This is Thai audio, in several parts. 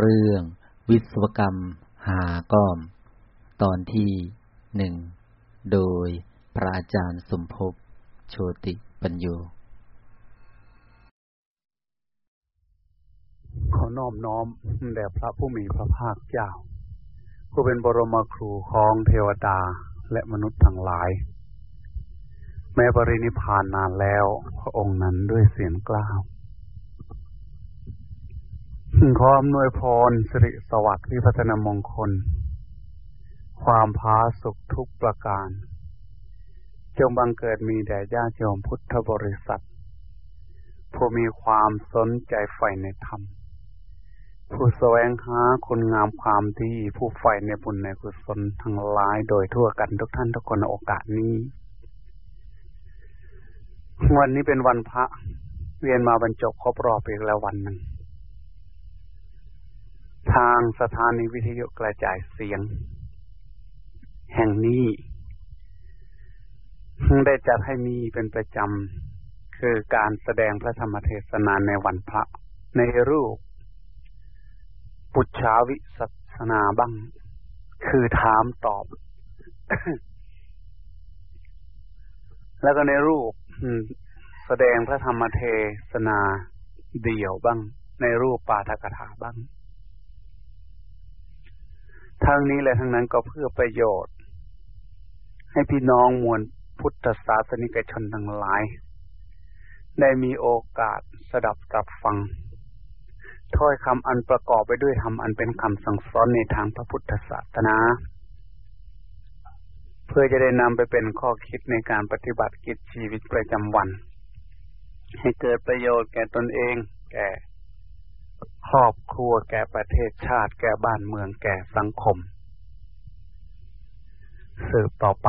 เรื่องวิศวกรรมหาก้อม ตอนที่หนึ่ง โดยพระอาจารย์สมภพโชติปัญโยขอน้อมน้อมแด่พระผู้มีพระภาคเจ้า ผู้เป็นบรมครูของเทวดาและมนุษย์ทั้งหลาย แม้ปรินิพานนานแล้ว พระองค์นั้นด้วยเสียงกล้าว ขออำนวยพรสิริสวัสดิ์วิพัฒนมงคล ความพาสุขทุกประการ จงบังเกิดมีแด่ญาติโยมพุทธบริษัท ผู้มีความสนใจใฝ่ในธรรม ผู้แสวงหาคุณงามความดีผู้ใฝ่ในบุญในกุศลทั้งหลายโดยทั่วกันทุกท่านทุกคนในโอกาสนี้ วันนี้เป็นวันพระ เวียนมาบรรจบครบรอบอีกแล้ววันหนึ่ง ทางสถานีวิทยุกระจายเสียง แห่งนี้ได้จัดให้มีเป็นประจำคือการแสดงพระธรรมเทศนาในวันพระในรูป ปุจฉาวิสัสนาบ้าง คือถามตอบ แล้วก็ในรูปแสดงพระธรรมเทศนาเดี่ยวบ้าง ในรูปปาทกถาบ้าง ทั้งนี้และทั้งนั้นก็เพื่อประโยชน์ ให้พี่น้องมวลพุทธศาสนิกชนทั้งหลาย ได้มีโอกาสสดับตับฟัง ถ้อยคำอันประกอบไปด้วยธรรมอันเป็นคำสั่งสอนในทางพระพุทธศาสนา เพื่อจะได้นำไปเป็นข้อคิดในการปฏิบัติกิจชีวิตประจำวัน ให้เกิดประโยชน์แก่ตนเอง แก่ ครอบครัวแก่ประเทศชาติ แก่บ้านเมืองแก่สังคม สืบต่อไป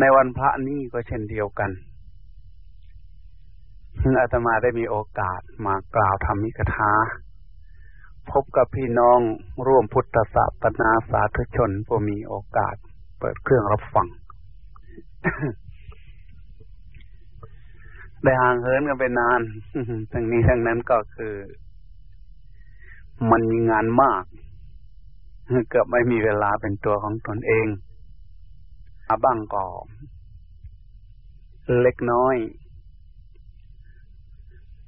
ในวันพระนี้ก็เช่นเดียวกันอาตมาได้มีโอกาสมากล่าวธรรมิกถาพบกับพี่น้องร่วมพุทธศาสนาสาธุชนผู้มีโอกาส เปิดเครื่องรับฟัง ได้ห่างเหินกันไปนาน ทั้งนี้ทั้งนั้นก็คือ มันมีงานมาก เกือบไม่มีเวลาเป็นตัวของตนเองอาบ้างก็เล็กน้อย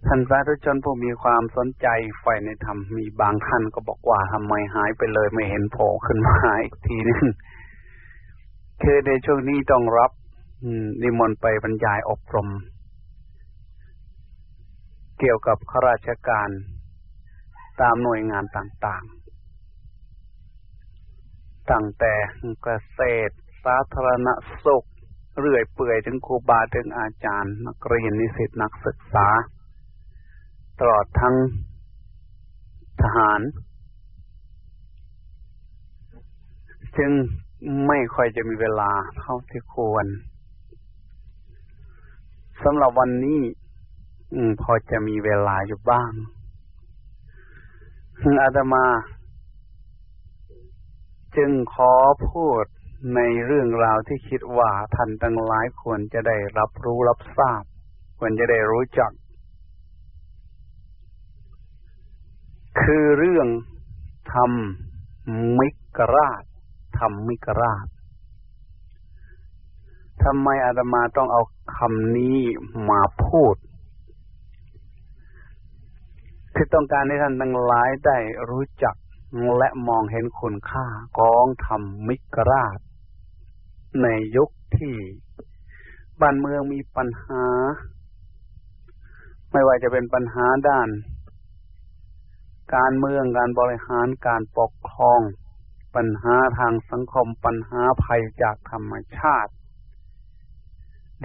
ท่านสาธุชนผู้มีความสนใจใฝ่ในธรรมมีบางท่านก็บอกว่าทำไมหายไปเลยไม่เห็นโผล่ขึ้นมาอีกทีนึงคือในช่วงนี้ต้องรับนิมนต์ไปบรรยายอบรม เกี่ยวกับข้าราชการตามหน่วยงานต่างๆ ตั้งแต่เกษตร สาธารณสุข เรื่อยเปื่อยถึงครูบาถึงอาจารย์ นักเรียนนิสิตนักศึกษา ตลอดทั้งทหาร จึงไม่ค่อยจะมีเวลาเท่าที่ควรสำหรับวันนี้ อืม พอจะมีเวลาอยู่บ้างอาตมา จึงขอพูดในเรื่องราวที่คิดว่าท่านตั้งหลายควรจะได้รับรู้รับทราบ ควรจะได้รู้จัก คือเรื่องทำมิกราชทำมิกราชทำไมอาตมาต้องเอาคำนี้มาพูด คือต้องการให้ท่านทั้งหลายได้รู้จักและมองเห็นคุณค่ากองธรรมมิกราช ในยุคที่บ้านเมืองมีปัญหา ไม่ว่าจะเป็นปัญหาด้าน การเมืองการบริหารการปกครอง ปัญหาทางสังคมปัญหาภัยจากธรรมชาติ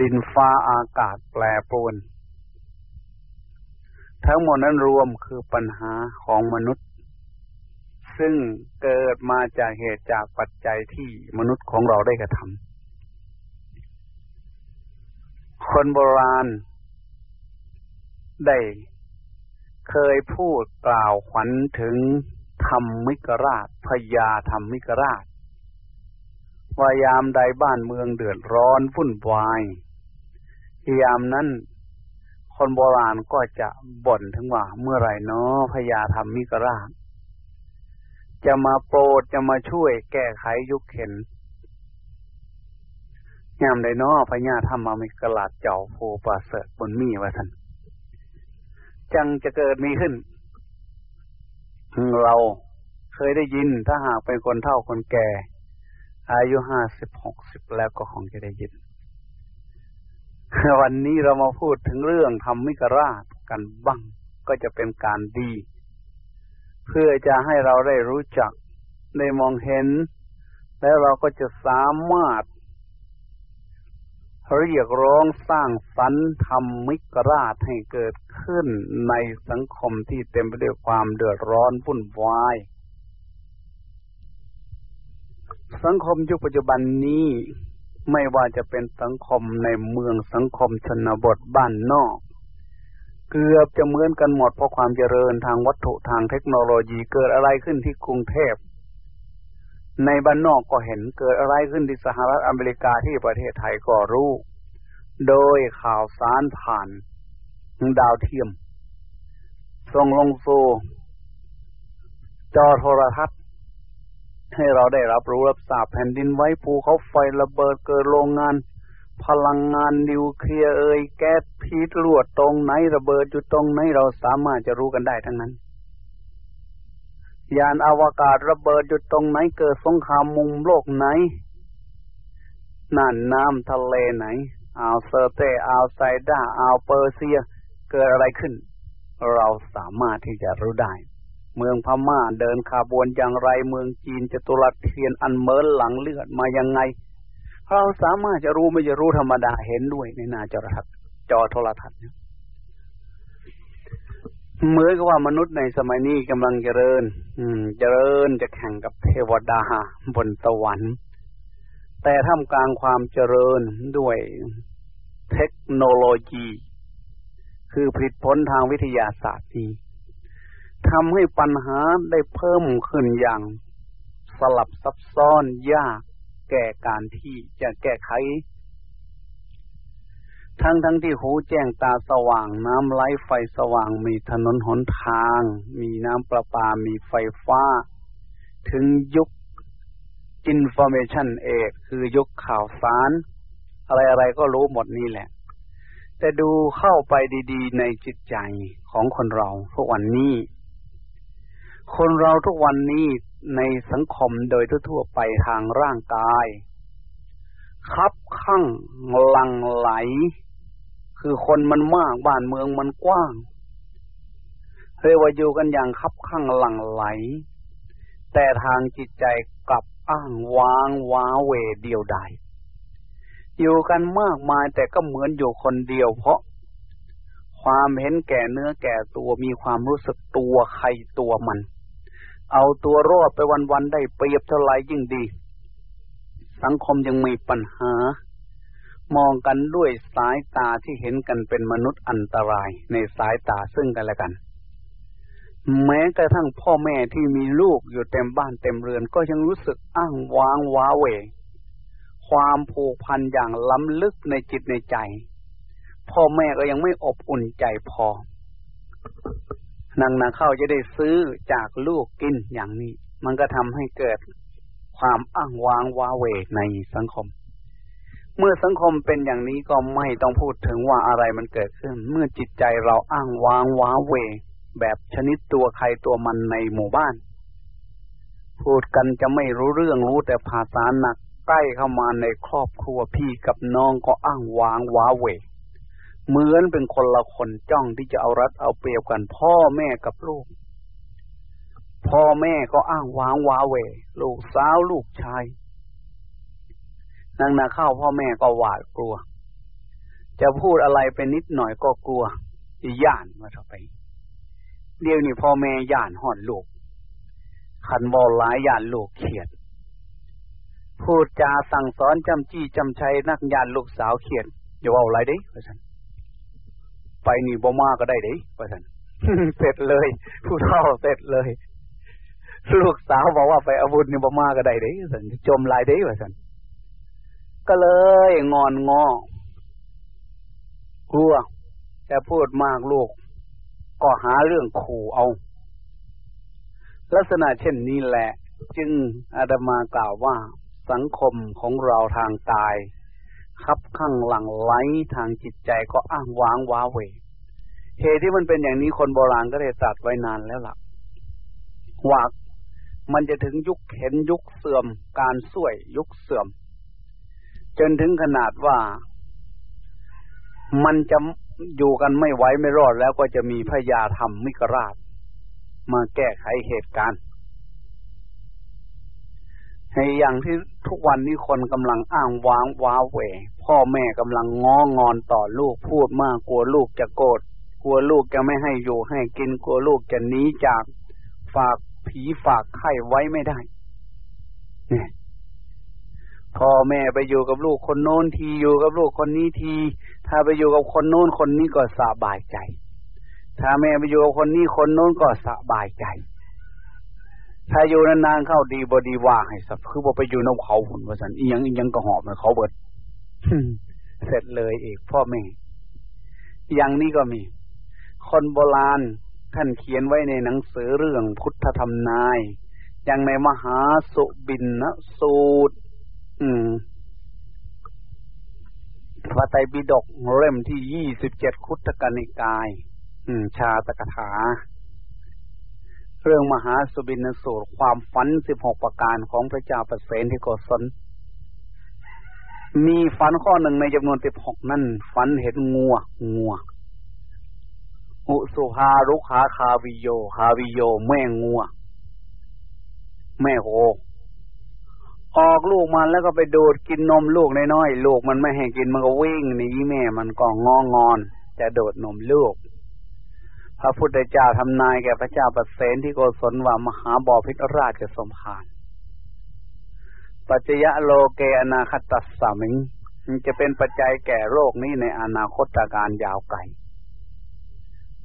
ดินฟ้าอากาศแปรปรวน ทั้งหมดนั้นรวมคือปัญหาของมนุษย์ ซึ่งเกิดมาจากเหตุจากปัจจัยที่มนุษย์ของเราได้กระทำคนโบราณ ได้เคยพูดกล่าวขวัญถึงธรรมมิกราชพญาธรรมมิกราชว่ายามใดบ้านเมืองเดือดร้อนวุ่นวาย ยามนั้น คนโบราณก็จะบ่นถึงว่าเมื่อไหร่เนาะพญาธรรมมิกราช จะมาโปรดจะมาช่วยแก้ไขยุคเข็นยามใดนาะพญาธรรมมิกราชเจ้าโพปราเสริฐบนมีว่าท่านจังจะเกิดมีขึ้น เราเคยได้ยินถ้าหากเป็นคนเฒ่าคนแก่ อายุห้าสิบหกสิบแล้วก็คงจะได้ยิน วันนี้เรามาพูดถึงเรื่องทำมิกราชกันบ้าง ก็จะเป็นการดี เพื่อจะให้เราได้รู้จักได้มองเห็น แล้วเราก็จะสามารถเรียกร้องสร้างสรรค์ทำมิกราชให้เกิดขึ้นในสังคมที่เต็มไปด้วยความเดือดร้อนวุ่นวาย สังคมยุคปัจจุบันนี้ ไม่ว่าจะเป็นสังคมในเมืองสังคมชนบทบ้านนอก เกือบจะเหมือนกันหมดเพราะความเจริญทางวัตถุทางเทคโนโลยีเกิดอะไรขึ้นที่กรุงเทพ ในบ้านนอกก็เห็นเกิดอะไรขึ้นที่สหรัฐอเมริกาที่ประเทศไทยก็รู้ โดยข่าวสารผ่านดาวเทียมส่งลงสู่จอโทรทัศน์ ให้เราได้รับรู้รับทราบแผ่นดินไหวภูเขาไฟระเบิดเกิดโรงงาน พลังงานนิวเคลียร์เอ่ยแก๊สพิษรั่วตรงไหนระเบิดอยู่ตรงไหนเราสามารถจะรู้กันได้ทั้งนั้น ยานอวกาศระเบิดอยู่ตรงไหนเกิดสงครามมุมโลกไหนน่านน้ำทะเลไหนอ่าวเซอร์เตอ่าวซิดราอ่าวเปอร์เซีย เกิดอะไรขึ้น เราสามารถที่จะรู้ได้ เมืองพม่าเดินขบวนอย่างไร เมืองจีนจตุรัสเทียนอันเหมินหลั่งเลือดมายังไง เราสามารถจะรู้ไม่จะรู้ธรรมดาเห็นด้วยในหน้าจอโทรทัศน์จอโทรทัศน์เหมือนกับว่ามนุษย์ในสมัยนี้กำลังเจริญ อืม เจริญจะแข่งกับเทวดาบนสวรรค์ แต่ท่ามกลางความเจริญด้วยเทคโนโลยี คือผลิตผลทางวิทยาศาสตร์นี้ ทำให้ปัญหาได้เพิ่มขึ้นอย่าง สลับซับซ้อนยากแก่การที่จะแก้ไข ทั้งทั้งที่หูแจ้งตาสว่างน้ำไหลไฟสว่างมีถนนหนทาง มีน้ำประปา มีไฟฟ้า ถึงยุค information age คือยุคข่าวสาร อะไรอะไรก็รู้หมดนี่แหละ แต่ดูเข้าไปดี ๆ ในจิตใจของคนเราทุกวันนี้ คนเราทุกวันนี้ในสังคมโดยทั่วไปทางร่างกาย คับข้างลังไหล คือคนมันมากบ้านเมืองมันกว้างเรียกว่าอยู่กันอย่างคับข้างลังไหล แต่ทางจิตใจกลับอ้างว้างว้าเวเดียวดายอยู่กันมากมายแต่ก็เหมือนอยู่คนเดียว เพราะความเห็นแก่เนื้อแก่ตัวมีความรู้สึกตัวใครตัวมัน เอาตัวรอดไปวันๆได้เปรียบเท่าไรยิ่งดี สังคมยังมีปัญหา มองกันด้วยสายตาที่เห็นกันเป็นมนุษย์อันตรายในสายตาซึ่งกันและกัน แม้กระทั่งพ่อแม่ที่มีลูกอยู่เต็มบ้านเต็มเรือนก็ยังรู้สึกอ้างว้างว้าเหวความผูกพันอย่างล้ำลึกในจิตในใจ พ่อแม่ก็ยังไม่อบอุ่นใจพอ นางนาเข้าจะได้ซื้อจากลูกกินอย่างนี้ มันก็ทำให้เกิดความอ้างว้างว้าเวในสังคม เมื่อสังคมเป็นอย่างนี้ก็ไม่ต้องพูดถึงว่าอะไรมันเกิดขึ้น เมื่อจิตใจเราอ้างว้างว้าเว แบบชนิดตัวใครตัวมันในหมู่บ้าน พูดกันจะไม่รู้เรื่องรู้แต่ภาษาหนักใกล้เข้ามาในครอบครัวพี่กับน้องก็อ้างว้างว้าเว เหมือนเป็นคนละคนจ้องที่จะเอารัดเอาเปรียบกัน พ่อแม่กับลูก พ่อแม่ก็อ้างว้างว้าเวลูกสาวลูกชายนางนาเข้าพ่อแม่ก็หวาดกลัว จะพูดอะไรไปนิดหน่อยก็กลัวย่านมาต่อไปเดี๋ยวนี้พ่อแม่ย่านห่อนลูกขันบอลร้ายย่านลูกเขียด พูดจาสั่งสอนจำจี้จำชัยนักย่านลูกสาวเขียดอย่าว่าอะไรเด้พ่อท่าน ไปนี่บ่มาก็ได้เด้พ่อท่านเสร็จเลย ผู้เฒ่าเสร็จเลย ลูกสาวบอกว่าไปอาวุธนี่บ่มาก็ได้เด้ท่านจมลายเด้พ่อท่านก็เลยงอนงอกลัวจะพูดมากลูก ก็หาเรื่องขู่เอา ลักษณะเช่นนี้แหละ จึงอาดมากล่าวว่าสังคมของเราทางกาย คับข้างหลังไหลทางจิตใจก็อ้างว้างว้าเวเหตุที่มันเป็นอย่างนี้คนโบราณก็ได้ตรัสไว้นานแล้วล่ะว่ามันจะถึงยุคเห็นยุคเสื่อม การส่วยยุคเสื่อม จนถึงขนาดว่ามันจะอยู่กันไม่ไหวไม่รอดแล้วก็จะมีพญาธรรมมิกราช มาแก้ไขเหตุการณ์ ในอย่างที่ทุกวันนี้คนกำลังอ้างว้างว้าเหวพ่อแม่กำลังง้องอนต่อลูกพูดมากกลัวลูกจะโกรธกลัวลูกจะไม่ให้อยู่ให้กินกลัวลูกจะหนีจากฝากผีฝากไข้ไว้ไม่ได้เนี่ยพ่อแม่ไปอยู่กับลูกคนโน้นทีอยู่กับลูกคนนี้ที ถ้าไปอยู่กับคนโน้นคนนี้ก็สบายใจ ถ้าแม่ไปอยู่กับคนนี้คนโน้นก็สบายใจ ถ้าอยู่นานๆเข้าดีบดีว่าให้สักคือว่าไปอยู่นกเขาหุ่นว่าสันอียังอียังก็หอบมันเขาเบิดเสร็จเลยเอกพ่อแม่อย่างนี้ก็มี คนโบราณท่านเขียนไว้ในหนังสือเรื่องพุทธธรรมนาย อย่างในมหาสุบินนะสูตร อืมพระไตรปิฎกเล่มที่ยี่สิบเจ็ดคุตกนิกาย อืม ชาตกถา เรื่องมหาสุบินสูตรความฝันสิบหกประการของพระเจ้าประเสนที่โกศลมีฝันข้อหนึ่งในจำนวนสิบหกนั่นฝันเห็นงัวงัวอุสุภารุขาคาวิโยคาวิโย แม่งัว แม่โคออกลูกมันแล้วก็ไปดูดกินนมลูกน้อยๆลูกมันไม่ให้กินมันก็วิ่งหนีแม่มันก็งองอน จะโดดนมลูก พระพุทธเจ้าทำนายแก่พระเจ้าประเสนที่โกศลว่ามหาบอพิตรราชจะสมภารปัจจยะโลเกอนาคตัสสามิงจะเป็นปัจจัยแก่โรคนี้ในอนาคตการยาวไกล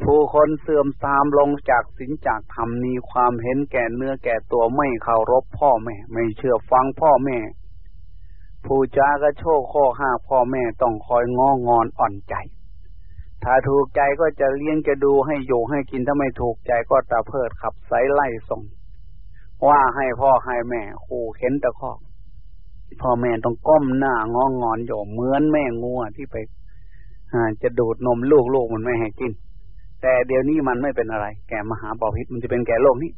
ผู้คนเสื่อมตามลงจากศีลจากธรรมมีความเห็นแก่เนื้อแก่ตัวไม่เคารพพ่อแม่ ไม่เชื่อฟังพ่อแม่ ผู้จากระโชคข้อห้าพ่อแม่ต้องคอยง้องอนอ่อนใจ ถ้าถูกใจก็จะเลี้ยงจะดูให้อยู่ให้กินถ้าไม่ถูกใจก็ตะเพิดขับไสไล่ส่ง ว่าให้พ่อให้แม่ขู่เข็นตะคอกพ่อแม่ต้องก้มหน้างองอนอยู่เหมือนแม่งัวที่ไปจะดูดนมลูกลูกมันไม่ให้กิน แต่เดี๋ยวนี้มันไม่เป็นอะไร แก่มหาบาพิษมันจะเป็นแก่โลกนี้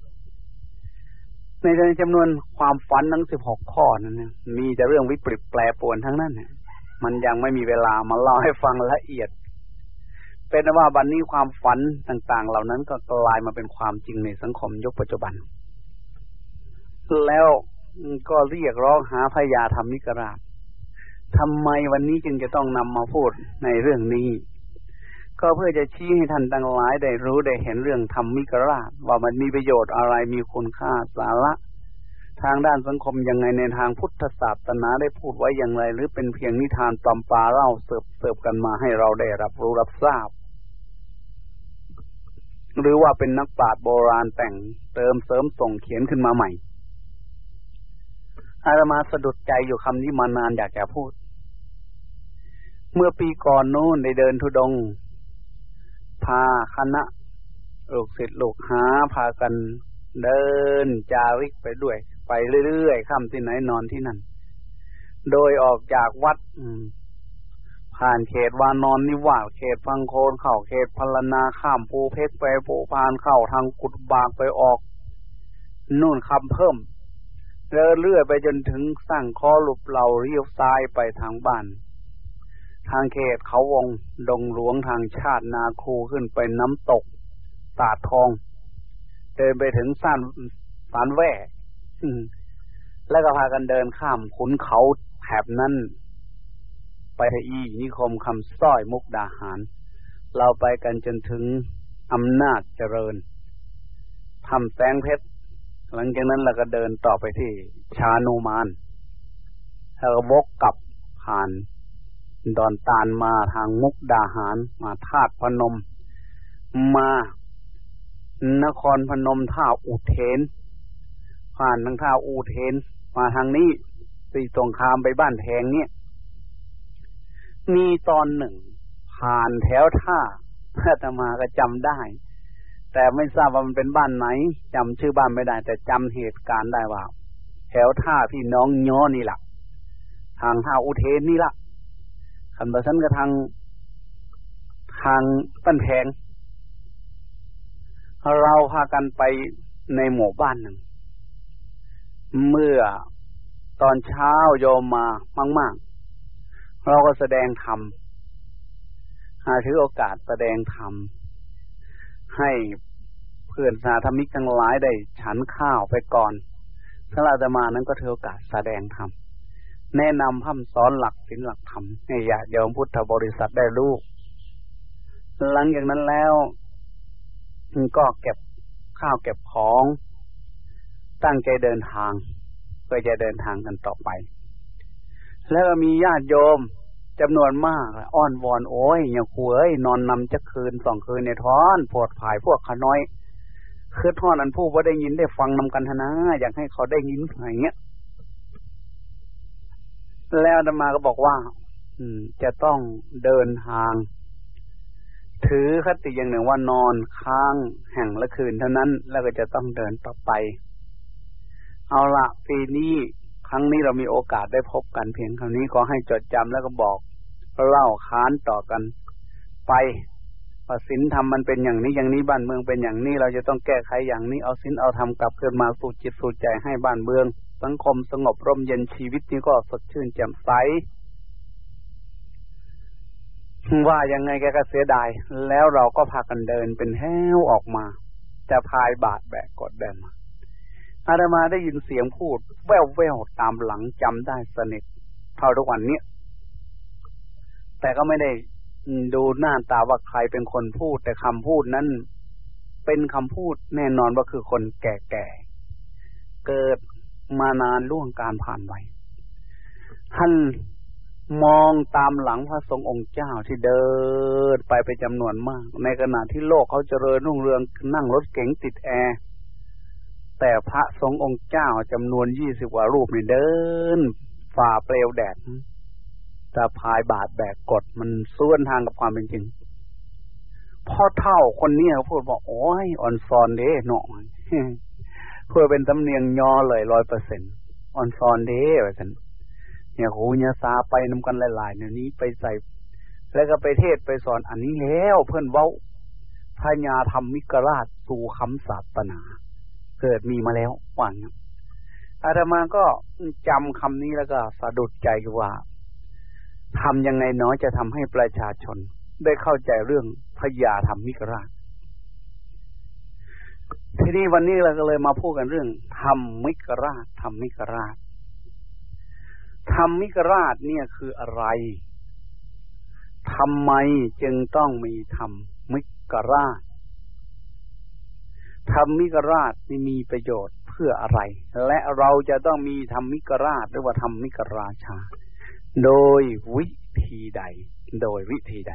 ในจำนวนความฝันทั้งสิบหกข้อนั้นนะมีแต่เรื่องวิปริตแปรปวนทั้งนั้นเนี่ยมันยังไม่มีเวลามาเล่าให้ฟังละเอียด เป็นว่าบันนี้ความฝันต่างๆ เหล่านั้นก็กลายมาเป็นความจริงในสังคมยุคปัจจุบัน แล้วก็เรียกร้องหาพยาธรรมิกราชทำไมวันนี้จึงจะต้องนำมาพูดในเรื่องนี้ ก็เพื่อจะชี้ให้ท่านทั้งหลายได้รู้ได้เห็นเรื่องธรรมมิกราช ว่ามันมีประโยชน์อะไรมีคุณค่าสาระ ทางด้านสังคมยังไงในทางพุทธศาสนาได้พูดไว้อย่างไร หรือเป็นเพียงนิทานตำปาเล่าเสิบเสิบกันมาให้เราได้รับรู้รับทราบ หรือว่าเป็นนักปราชญ์โบราณแต่งเติมเสริมส่งเขียนขึ้นมาใหม่ อาตมาสะดุดใจอยู่คำนี้มานานอยากจะพูด เมื่อปีก่อนโน้นได้เดินทุดง พาคณะลูกศิษย์ลูกหาพากันเดินจาริกไปด้วย ไปเรื่อยๆค่ำที่ไหนนอนที่นั่น โดยออกจากวัด ผ่านเขตวานอนนิวาสเขตฟังโคนเข้าเขตพลนาข้ามภูเพกไปภูพานเข้าทางกุดบางไปออก นู่นคำเพิ่มเดินเรื่อยไปจนถึงสร้างคอหลุบเหล่าเรียวซ้ายไปทางบ้าน ทางเขตเขาวงดงหลวงทางชาตินาคูขึ้นไปน้ำตก ตาดทอง เดินไปถึงสั้นสานแว่แล้วก็พากันเดินข้ามขุนเขาแถบนั้น ไปอีนิคมคำส้อยมุกดาหาร เราไปกันจนถึงอำนาจเจริญทำแสงเพชร หลังจากนั้นเราก็เดินต่อไปที่ชาโนมานแล้วก็วกกลับผ่านดอนตาลมาทางมุกดาหาร มาธาตุพนม มานครพนมท่าอุเทน ผ่านทางท่าอุเทน มาทางนี้ตีตรงคามไปบ้านแทงเนี่ย มีตอนหนึ่ง ผ่านแถวท่าอาตมาก็จำได้ แต่ไม่ทราบว่ามันเป็นบ้านไหนจำชื่อบ้านไม่ได้ แต่จำเหตุการณ์ได้ว่า แถวท่าพี่น้องย้อนี่แหละทางท่าอุเทนนี่ละขันบะสันก็ทาง ทางต้นแพงเราพากันไปในหมู่บ้านหนึ่ง เมื่อตอนเช้าโยมมามาก ๆ เราก็แสดงธรรมหาถือโอกาสแสดงธรรมให้เพื่อนสาธมิกทั้งหลายได้ฉันข้าวไปก่อนพระราชมานั้นก็ถือโอกาสแสดงธรรมแนะนำพัฒสอนหลักศีลหลักธรรมให้ญาติโยมพุทธบริษัทได้รู้หลังจากนั้นแล้วก็เก็บข้าวเก็บของ ตั้งใจเดินทางเพื่อจะเดินทางกันต่อไป แล้วก็มีญาติโยมจำนวนมาก อ้อนวอนโอ้ยอย่าคุยนอนนำจะคืนสองคืนในท้อนปวดผายพวกขาน้อยคือท่อนอันผู้ว่าได้ยินได้ฟังนำกันทนะอยากให้เขาได้ยินอย่างเงี้ยแล้วธรรมาก็บอกว่า อืม จะต้องเดินทาง ถือคติอย่างหนึ่งว่านอนค้างแห่งละคืนเท่านั้น แล้วก็จะต้องเดินต่อไป เอาละปีนี้ รั้งนี้เรามีโอกาสได้พบกันเพียงครานี้ขอให้จดจำแล้วก็บอกเล่าค้านต่อกัน ไปว่าศีลธรรมมันเป็นอย่างนี้อย่างนี้บ้านเมืองเป็นอย่างนี้เราจะต้องแก้ไขอย่างนี้เอาศีลเอาธรรมกลับขึ้นมาสู่จิตสู่ใจให้บ้านเมือง สังคมสงบร่มเย็นชีวิตนี้ก็สดชื่นแจ่มใสว่ายังไงแกก็เสียดาย แล้วเราก็พากันเดินเป็นแถวออกมา จะพายบาดแบกกดเดินมา อาตมาได้ยินเสียงพูด แว่วแววตามหลังจำได้สนิทเท่าทุกวันเนี้ยแต่ก็ไม่ได้ดูหน้าตาว่าใครเป็นคนพูด แต่คำพูดนั้นเป็นคำพูดแน่นอนว่าคือคนแก่ๆ เกิดมานานล่วงการผ่านไปท่านมองตามหลังพระทรงองค์เจ้าที่เดินไปไปจำนวนมาก ในขณะที่โลกเขาเจริญรุ่งเรืองนั่งรถเก๋งติดแอร์ แต่พระทรงองค์เจ้าจำนวนยี่สิบกว่ารูปนี่เดินฝ่าเปลวแดดจะพายบาดแบกกดมันส่วนทางกับความเป็นจริงพ่อเท่าคนนี้เขาพูดว่าโอ้ยอ่อนซอนเด้เนาะเพื่อเป็นตำเนียงยอเลยร้อยเปอร์เซ็นต์อ่อนซอนเด้แบบนั้นเนี่ยหูเนี่ยซาไปนำกันหลายๆเนี่ยนี้ไปใส่ แล้วก็ไปเทศไปสอนอันนี้แล้วเพื่อนเว้าพญาธรรมมิกราชสู่คำศาสนา เกิดมีมาแล้วว่างอาตมาก็จำคำนี้แล้วก็สะดุดใจว่าทำยังไงน้อยจะทำให้ประชาชน ได้เข้าใจเรื่องพญาธรรมมิกราช ทีนี้วันนี้เราก็เลยมาพูดกันเรื่องธรรมมิกราชธรรมมิกราชธรรมมิกราชเนี่ยคืออะไรทำไมจึงต้องมีธรรมมิกราช ธรรมิกราชมีประโยชน์เพื่ออะไร และเราจะต้องมีธรรมิกราชหรือว่าธรรมมิกราชา โดยวิธีใด โดยวิธีใด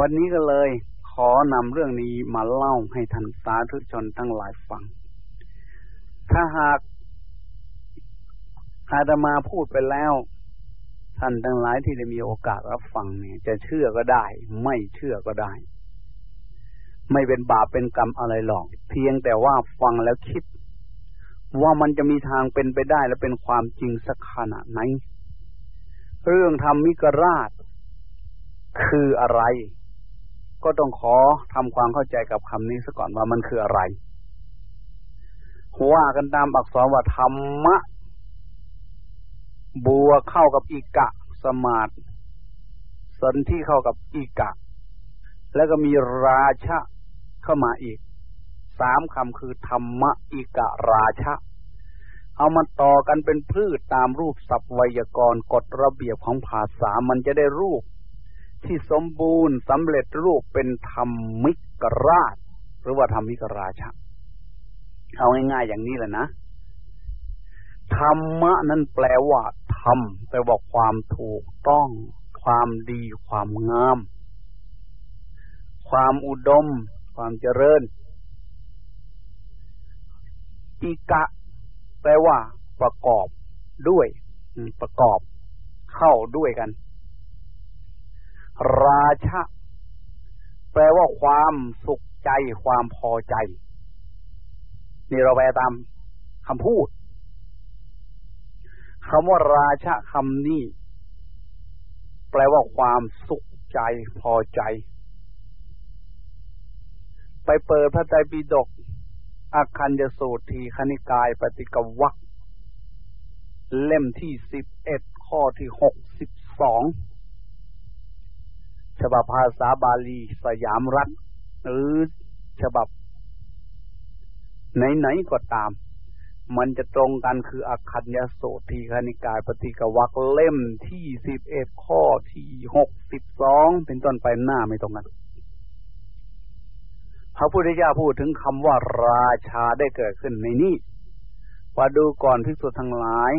วันนี้ก็เลยขอนำเรื่องนี้มาเล่าให้ท่านสาธุชนทั้งหลายฟัง ถ้าหากอาตมาพูดไปแล้วท่านทั้งหลายที่ได้มีโอกาสรับฟังเนี่ย จะเชื่อก็ได้ ไม่เชื่อก็ได้ ไม่เป็นบาปเป็นกรรมอะไรหรอก เพียงแต่ว่าฟังแล้วคิด ว่ามันจะมีทางเป็นไปได้และเป็นความจริงสักขนาดไหน เรื่องธรรมมิกราช คืออะไร ก็ต้องขอทำความเข้าใจกับคำนี้ซะก่อนว่ามันคืออะไรว่ากันตามอักษรว่าธรรมะ บัวเข้ากับอีกะ สมาธิสนที่เข้ากับอีกะ แล้วก็มีราชะ เข้ามาอีกสามคำคือธรรมะอิกะราชะ เอามาต่อกันเป็นพืชตามรูปสัพไวยากรณ์กฎระเบียบของภาษามันจะได้รูป ที่สมบูรณ์สำเร็จรูปเป็นธรรมิกราช หรือว่าธรรมิกราชะ เอาง่ายๆอย่างนี้แหละนะธรรมะนั้นแปลว่าธรรมแปลว่าความถูกต้อง ความดีความงาม ความอุดม ความเจริญอีกะ แปลว่า ประกอบด้วยประกอบ เข้าด้วยกัน ราชะ แปลว่าความสุขใจ ความพอใจ นี่เราแปลตามคำพูดคำว่าราชะคำนี้ แปลว่าความสุขใจพอใจ ไปเปิดพระไตรปิฎกอาคัญยสูตรทีคณิกายปฏิกวักเล่มที่สิบเอ็ดข้อที่หกสิบสองฉบับภาษาบาลีสยามรัฐ หรือฉบับ ไหน ๆ ก็ตาม มันจะตรงกันคืออาคัญยโสทีคณิกายปฏิกวักเล่มที่สิบเอ็ดข้อที่หกสิบสองเป็นต้นไปหน้าไม่ตรงกัน พระพุทธเจ้าพูดถึงคำว่าราชาได้เกิดขึ้นในนี้ว่าดูก่อนพิสุทั้งหลาย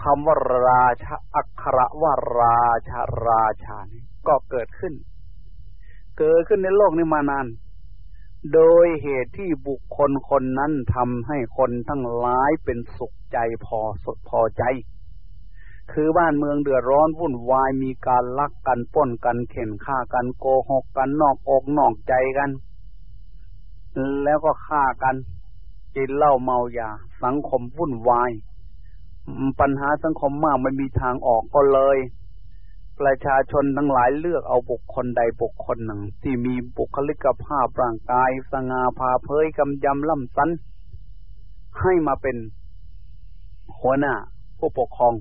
คำว่าราชาอักขระว่าราชาราชานี่ก็เกิดขึ้น เกิดขึ้นในโลกนี้มานาน โดยเหตุที่บุคคลคนนั้นทำให้คนทั้งหลายเป็นสุขใจพอสดพอใจ คือบ้านเมืองเดือดร้อนวุ่นวายมีการลักกันป้นกันเข็นฆ่ากันโกหกกันนอกอกนอกใจกัน แล้วก็ฆ่ากันกินเหล้าเมายา สังคมวุ่นวาย ปัญหาสังคมมากไม่มีทางออกก็เลย ประชาชนทั้งหลายเลือกเอาบุคคลใดบุคคลหนึ่ง ที่มีบุคลิกภาพร่างกาย สง่าพาเผยกำยำล่ำสัน ให้มาเป็นหัวหน้าผู้ปกครอง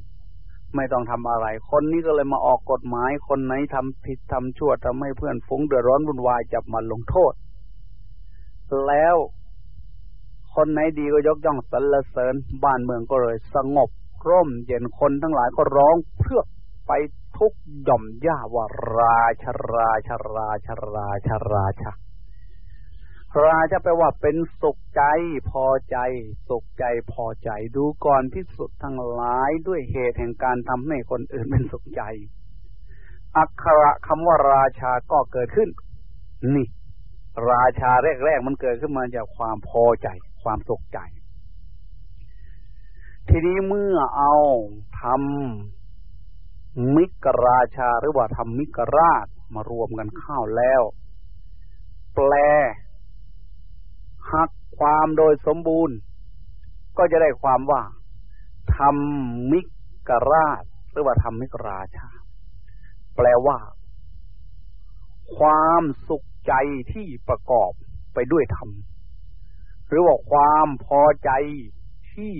ไม่ต้องทำอะไร คนนี้ก็เลยมาออกกฎหมาย คนไหนทำผิดทำชั่วทำให้เพื่อนฟุ้งเดือดร้อนวุ่นวายจับมาลงโทษ แล้วคนไหนดีก็ยกย่องสรรเสริญบ้านเมืองก็เลยสงบร่มเย็นคนทั้งหลายก็ร้องเพื่อไปทุกหย่อมย่าว่าราชราชราชราชราชาราจะแปลว่าเป็นสุขใจพอใจสุขใจพอใจดูก่อนที่สุดทั้งหลายด้วยเหตุแห่งการทำให้คนอื่นเป็นสุขใจ อักขระคำว่าราชาก็เกิดขึ้น นี่ ราชาแรกๆมันเกิดขึ้นมาจากความพอใจ ความสุขใจ ทีนี้เมื่อเอาทำมิกราชาหรือว่าทำมิกราชมารวมกันเข้าแล้ว แปลหักความโดยสมบูรณ์ ก็จะได้ความว่าทำมิกราช หรือว่าทำมิกราชา แปลว่า ความสุข ใจที่ประกอบไปด้วยธรรมหรือว่าความพอใจที่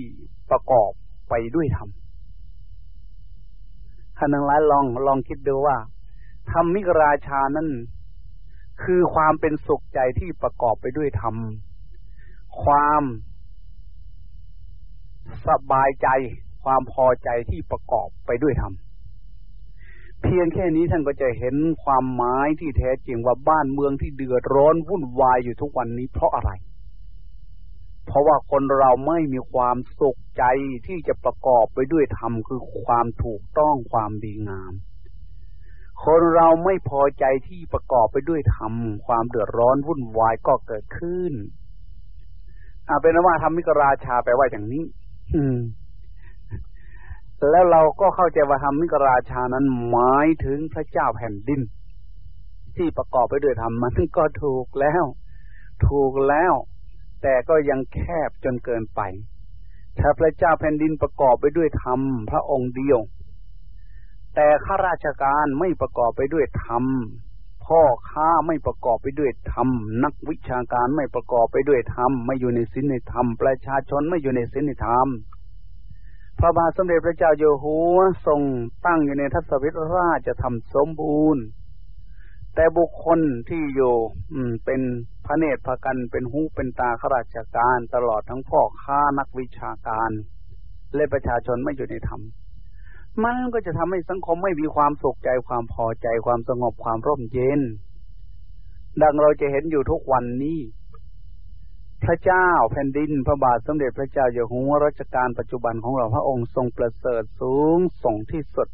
ประกอบไปด้วยธรรมท่านทั้งหลายลองลองคิดดูว่าธรรมิกราชานั้นคือความเป็นสุขใจที่ประกอบไปด้วยธรรม ความสบายใจ ความพอใจที่ประกอบไปด้วยธรรม เพียงแค่นี้ท่านก็จะเห็นความหมายที่แท้จริงว่าบ้านเมืองที่เดือดร้อนวุ่นวายอยู่ทุกวันนี้เพราะอะไร เพราะว่าคนเราไม่มีความสุขใจที่จะประกอบไปด้วยธรรมคือความถูกต้องความดีงาม คนเราไม่พอใจที่ประกอบไปด้วยธรรมความเดือดร้อนวุ่นวายก็เกิดขึ้นอาเป็นว่าธรรมิกราชาแปลว่าอย่างนี้ อืม แล้วเราก็เข้าใจว่าธรรมิกราชานั้นหมายถึงพระเจ้าแผ่นดิน ที่ประกอบไปด้วยธรรมมันก็ถูกแล้ว ถูกแล้ว แต่ก็ยังแคบจนเกินไป ถ้าพระเจ้าแผ่นดินประกอบไปด้วยธรรมพระองค์เดียว แต่ข้าราชการไม่ประกอบไปด้วยธรรมพ่อค้าไม่ประกอบไปด้วยธรรม นักวิชาการไม่ประกอบไปด้วยธรรมไม่อยู่ในศีลในธรรม ประชาชนไม่อยู่ในศีลในธรรม พระบาทสมเด็จพระเจ้าอยู่หัวทรงตั้งอยู่ในทัศวิตราชธรรมสมบูรณ์ แต่บุคคลที่อยู่อืม เป็นพระเนตรพระกันเป็นหูเป็นตาข้าราชการตลอดทั้งพ่อค้านักวิชาการ และประชาชนไม่อยู่ในธรรมมันก็จะทำให้สังคมไม่มีความสุขใจความพอใจความสงบความร่มเย็น ดังเราจะเห็นอยู่ทุกวันนี้ พระเจ้าแผ่นดินพระบาทสมเด็จพระเจ้าอยู่หัวรัชกาลปัจจุบันของเราพระองค์ทรงประเสริฐสูงส่งที่สุด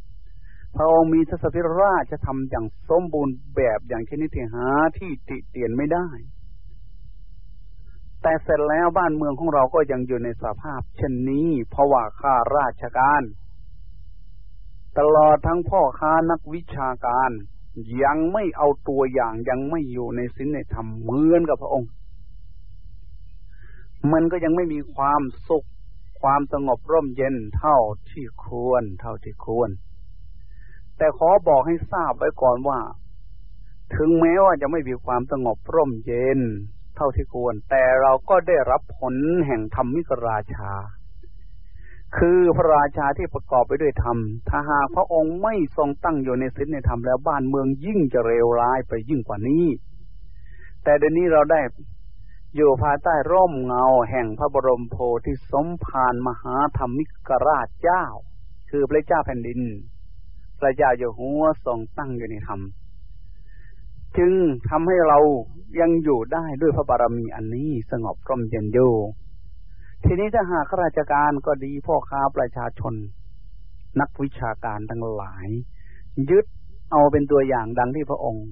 พระองค์มีทศพิราชทำอย่างสมบูรณ์แบบอย่างชนิดที่หาที่ติเตียนไม่ได้ แต่เสร็จแล้วบ้านเมืองของเราก็ยังอยู่ในสภาพ เช่นนี้เพราะว่าข้าราชการ ตลอดทั้งพ่อค้านักวิชาการ ยังไม่เอาตัวอย่างยังไม่อยู่ในศีลในธรรมเหมือนกับพระองค์ มันก็ยังไม่มีความสุข ความสงบร่มเย็นเท่าที่ควร เท่าที่ควร แต่ขอบอกให้ทราบไว้ก่อนว่า ถึงแม้ว่าจะไม่มีความสงบร่มเย็น เท่าที่ควร แต่เราก็ได้รับผลแห่งธรรมิกราชา คือพระราชาที่ประกอบไปด้วยธรรม ถ้าหากพระองค์ไม่ทรงตั้งอยู่ในศีลในธรรมแล้วบ้านเมืองยิ่งจะเลวร้ายไปยิ่งกว่านี้ แต่เดี๋ยวนี้เราได้ อยู่ภายใต้ร่มเงาแห่งพระบรมโพธิสมภารมหาธรรมิกราชเจ้า คือพระเจ้าแผ่นดิน พระเจ้าอยู่หัวทรงตั้งอยู่ในธรรม จึงทำให้เรายังอยู่ได้ด้วยพระบารมีอันนี้สงบร่มเย็นอยู่ ทีนี้ถ้าหากข้าราชการก็ดีพ่อค้าประชาชน นักวิชาการทั้งหลาย ยึดเอาเป็นตัวอย่างดังที่พระองค์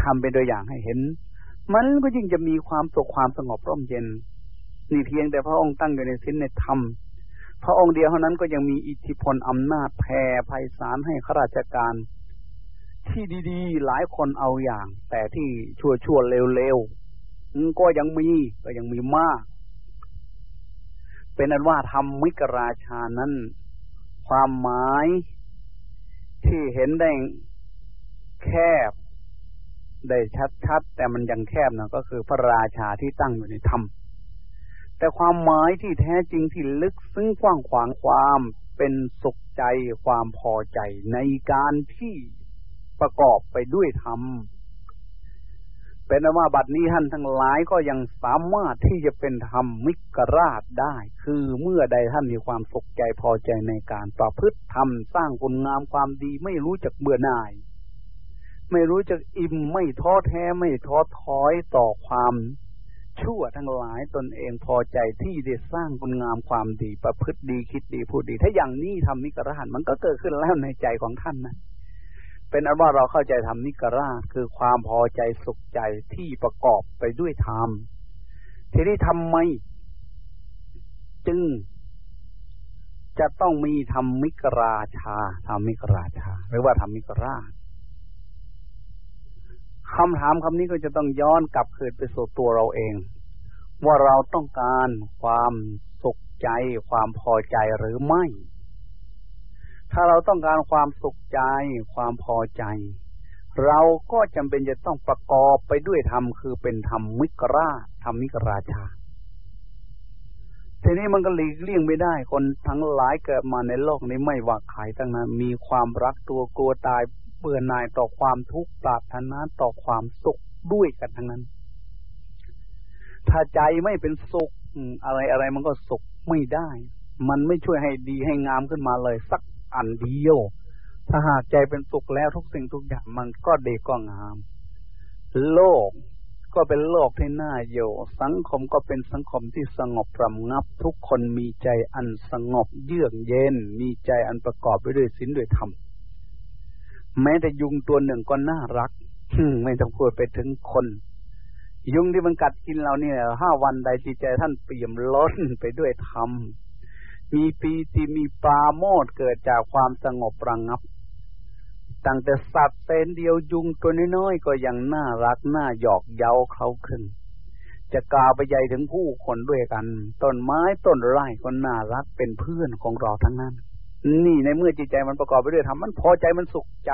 ทำเป็นตัวอย่างให้เห็น มันก็ยิ่งจะมีความสุขความสงบร่มเย็น นี่เพียงแต่พระองค์ตั้งอยู่ในสิ้นในธรรม พระองค์เดียวเท่านั้นก็ยังมีอิทธิพลอำนาจแผ่ไพศาลให้ข้าราชการ ที่ดีๆ หลายคนเอาอย่าง แต่ที่ชั่วๆเร็วๆก็ยังมีก็ยังมีมาก เป็นอันว่าทำมิกราชานั้น ความหมายที่เห็นได้แคบ ได้ชัดๆแต่มันยังแคบนะก็คือพระราชาที่ตั้งอยู่ในธรรมแต่ความหมายที่แท้จริงที่ลึกซึ้งกว้างขวางความเป็นสุขใจความพอใจในการที่ประกอบไปด้วยธรรมเป็นว่าบัดนี้ท่านทั้งหลายก็ยังสามารถที่จะเป็นธรรมมิกราชได้ คือเมื่อใดท่านมีความสุขใจพอใจในการประพฤติธรรมสร้างคุณงามความดีไม่รู้จักเบื่อหน่าย ไม่รู้จักอิ่มไม่ท้อแท้ไม่ท้อถอยต่อความชั่วทั้งหลายตนเองพอใจที่ได้สร้างคุณงามความดีประพฤติดีคิดดีพูดดี ถ้าอย่างนี้ทำมิกราชมันก็เกิดขึ้นแล้วในใจของท่านนะเป็นอันว่าเราเข้าใจธรรมนิกราคือความพอใจสุขใจที่ประกอบไปด้วยธรรมทีนี้ทำไม จึง จะต้องมีธรรมมิกราชาธรรมมิกราชา หรือว่าธรรมมิกราช คำถามคำนี้ก็จะต้องย้อนกลับคืนไปสู่ตัวเราเอง ว่าเราต้องการความสุขใจ ความพอใจหรือไม่ ถ้าเราต้องการความสุขใจ ความพอใจ เราก็จำเป็นจะต้องประกอบไปด้วยธรรมคือเป็นธรรมมิกราธรรมมิกราชาทีนี้มันก็หลีกเลี่ยงไม่ได้ คนทั้งหลายเกิดมาในโลกนี้ไม่ว่าใครทั้งนั้น มีความรักตัวกลัวตาย เบื่อหน่ายต่อความทุกข์ปรารถนาต่อความสุขด้วยกันทั้งนั้น ถ้าใจไม่เป็นสุขอะไรอะไรมันก็สุขไม่ได้ มันไม่ช่วยให้ดีให้งามขึ้นมาเลย สักอันเดียว ถ้าหากใจเป็นสุขแล้วทุกสิ่งทุกอย่างมันก็เด็กก็งาม โลกก็เป็นโลกที่น่าอยู่ สังคมก็เป็นสังคมที่สงบรำงับ ทุกคนมีใจอันสงบเยือกเย็น มีใจอันประกอบไปด้วยศีลด้วยธรรม แม้แต่ยุงตัวหนึ่งก็น่ารักไม่ต้องพูดไปถึงคน ยุงที่มันกัดกินเราเนี่ยห้าวันใดจิตใจท่านเปี่ยมล้นไปด้วยธรรมมีปีติมีปาโมดเกิดจากความสงบระงับตั้งแต่สัตว์เป็นเดียวยุงตัวน้อยๆก็ยังน่ารักน่าหยอกเย้าเขาขึ้น จะกล่าวไปใหญ่ถึงผู้คนด้วยกัน ต้นไม้ต้นไร่ก็น่ารักเป็นเพื่อนของเราทั้งนั้น นี่ในเมื่อจิตใจมันประกอบไปด้วยธรรมมันพอใจมันสุขใจ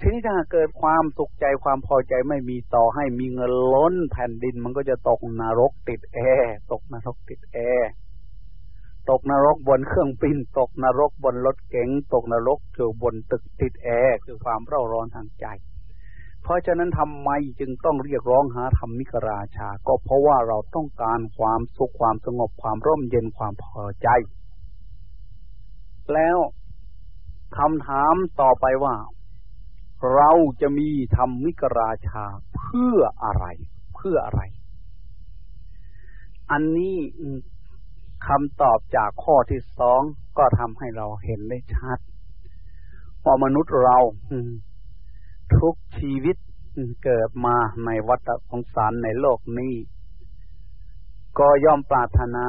ทีนี้ถ้าเกิดความสุขใจความพอใจไม่มีต่อให้มีเงินล้นแผ่นดินมันก็จะตกนรกติดแอร์ตกนรกติดแอร์ตกนรกบนเครื่องบินตกนรกบนรถเก๋งตกนรกอยู่บนตึกติดแอร์คือความเร่าร้อนทางใจ เพราะฉะนั้นทำไมจึงต้องเรียกร้องหาธรรมนิกราชา ก็เพราะว่าเราต้องการความสุขความสงบความร่มเย็นความพอใจ แล้วคำถามต่อไปว่า เราจะมีธรรมิกราชาเพื่ออะไร เพื่ออะไร อันนี้คำตอบจากข้อที่สองก็ทำให้เราเห็นได้ชัดว่ามนุษย์เราทุกชีวิตเกิดมาในวัฏสงสารในโลกนี้ ก็ย่อมปรารถนา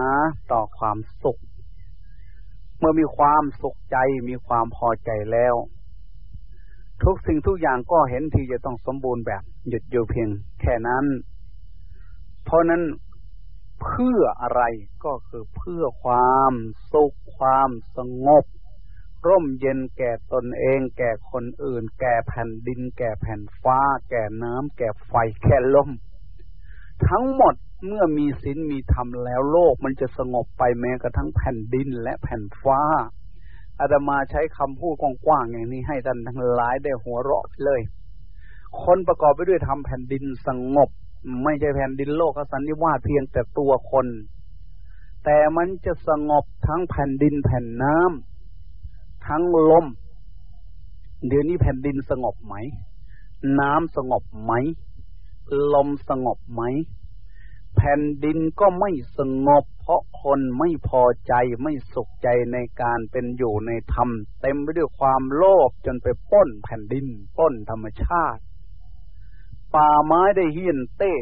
ต่อความสุข เมื่อมีความสุขใจมีความพอใจแล้ว ทุกสิ่งทุกอย่างก็เห็นที่จะต้องสมบูรณ์แบบหยุดอยู่เพียงแค่นั้น เพราะนั้นเพื่ออะไรก็คือเพื่อความสุขความสงบ ร่มเย็นแก่ตนเอง แก่คนอื่น แก่แผ่นดิน แก่แผ่นฟ้า แก่น้ำแก่ไฟแก่ลมทั้งหมด เมื่อมีศีลมีธรรมแล้วโลกมันจะสงบไปแม้กระทั่งแผ่นดินและแผ่นฟ้าอาตมาใช้คำพูดกว้างๆอย่างนี้ให้ท่านทั้งหลายได้หัวเราะเลย คนประกอบไปด้วยทำแผ่นดินสงบ ไม่ใช่แผ่นดินโลกสันนิวาสเพียงแต่ตัวคน แต่มันจะสงบทั้งแผ่นดินแผ่นน้ำทั้งลม เดี๋ยวนี้แผ่นดินสงบไหม น้ำสงบไหม ลมสงบไหม แผ่นดินก็ไม่สงบ เพราะคนไม่พอใจไม่สุขใจในการเป็นอยู่ในธรรม เต็มไปด้วยความโลภจนไปป้นแผ่นดิน ป้นธรรมชาติ ป่าไม้ได้เฮียนเต้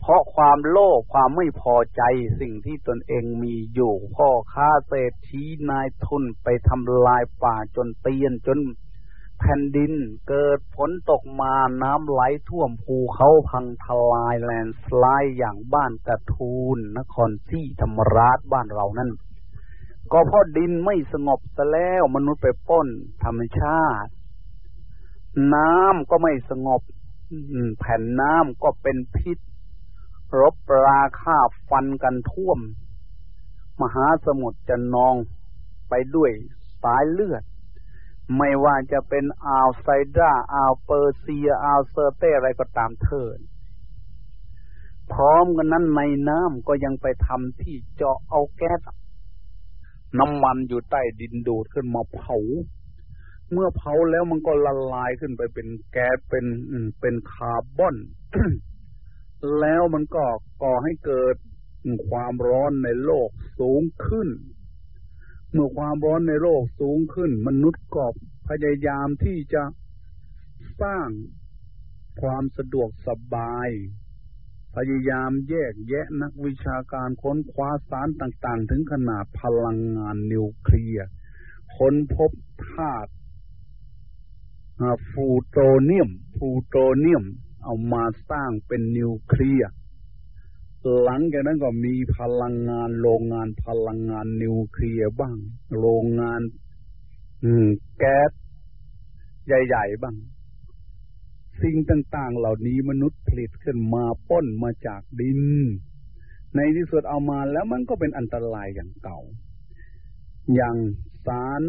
เพราะความโลภความไม่พอใจสิ่งที่ตนเองมีอยู่ พ่อค้าเศรษฐีนายทุนไปทำลายป่าจนเตียนจน แผ่นดิน เกิดฝนตกมาน้ำไหลท่วมภูเขาพังทลายแลนสไลด์อย่างบ้านกระทูลนครซี่ธรรมราชบ้านเรานั่นก็เพราะดินไม่สงบซะแล้วมนุษย์ไปป้นธรรมชาติ น้ำก็ไม่สงบแผ่นน้ำก็เป็นพิษ รบราคาฟันกันท่วม มหาสมุทรจะนองไปด้วยสายเลือด ไม่ว่าจะเป็นอ่าวไซดราอ่าวเปอร์เซียอ่าวเซอร์เต้อะไรก็ตามเถิดพร้อมกันนั้นในน้ำก็ยังไปทำที่เจาะเอาแก๊สน้ำมันอยู่ใต้ดินดูดขึ้นมาเผา เมื่อเผาแล้วมันก็ละลายขึ้นไปเป็นแก๊สเป็นเป็นคาร์บอน แล้วมันก็ก่อให้เกิดความร้อนในโลกสูงขึ้น เมื่อความร้อนในโลกสูงขึ้น มนุษย์ก็พยายามที่จะสร้างความสะดวกสบาย พยายามแยกแยะนักวิชาการค้นคว้าสารต่าง ๆ ถึงขนาดพลังงานนิวเคลียร์ค้นพบธาตุฟูโตเนียม ฟูโตเนียม เอามาสร้างเป็นนิวเคลียร์ หลังจากนั้นก็มีพลังงานโรงงานพลังงานนิวเคลียร์บ้าง โรงงาน อืม แก๊สใหญ่ ๆ บ้าง สิ่งต่าง ๆ เหล่านี้มนุษย์ผลิตขึ้นมาป้นมาจากดิน ในที่สุดเอามาแล้วมันก็เป็นอันตรายอย่างเก่า อย่างสาร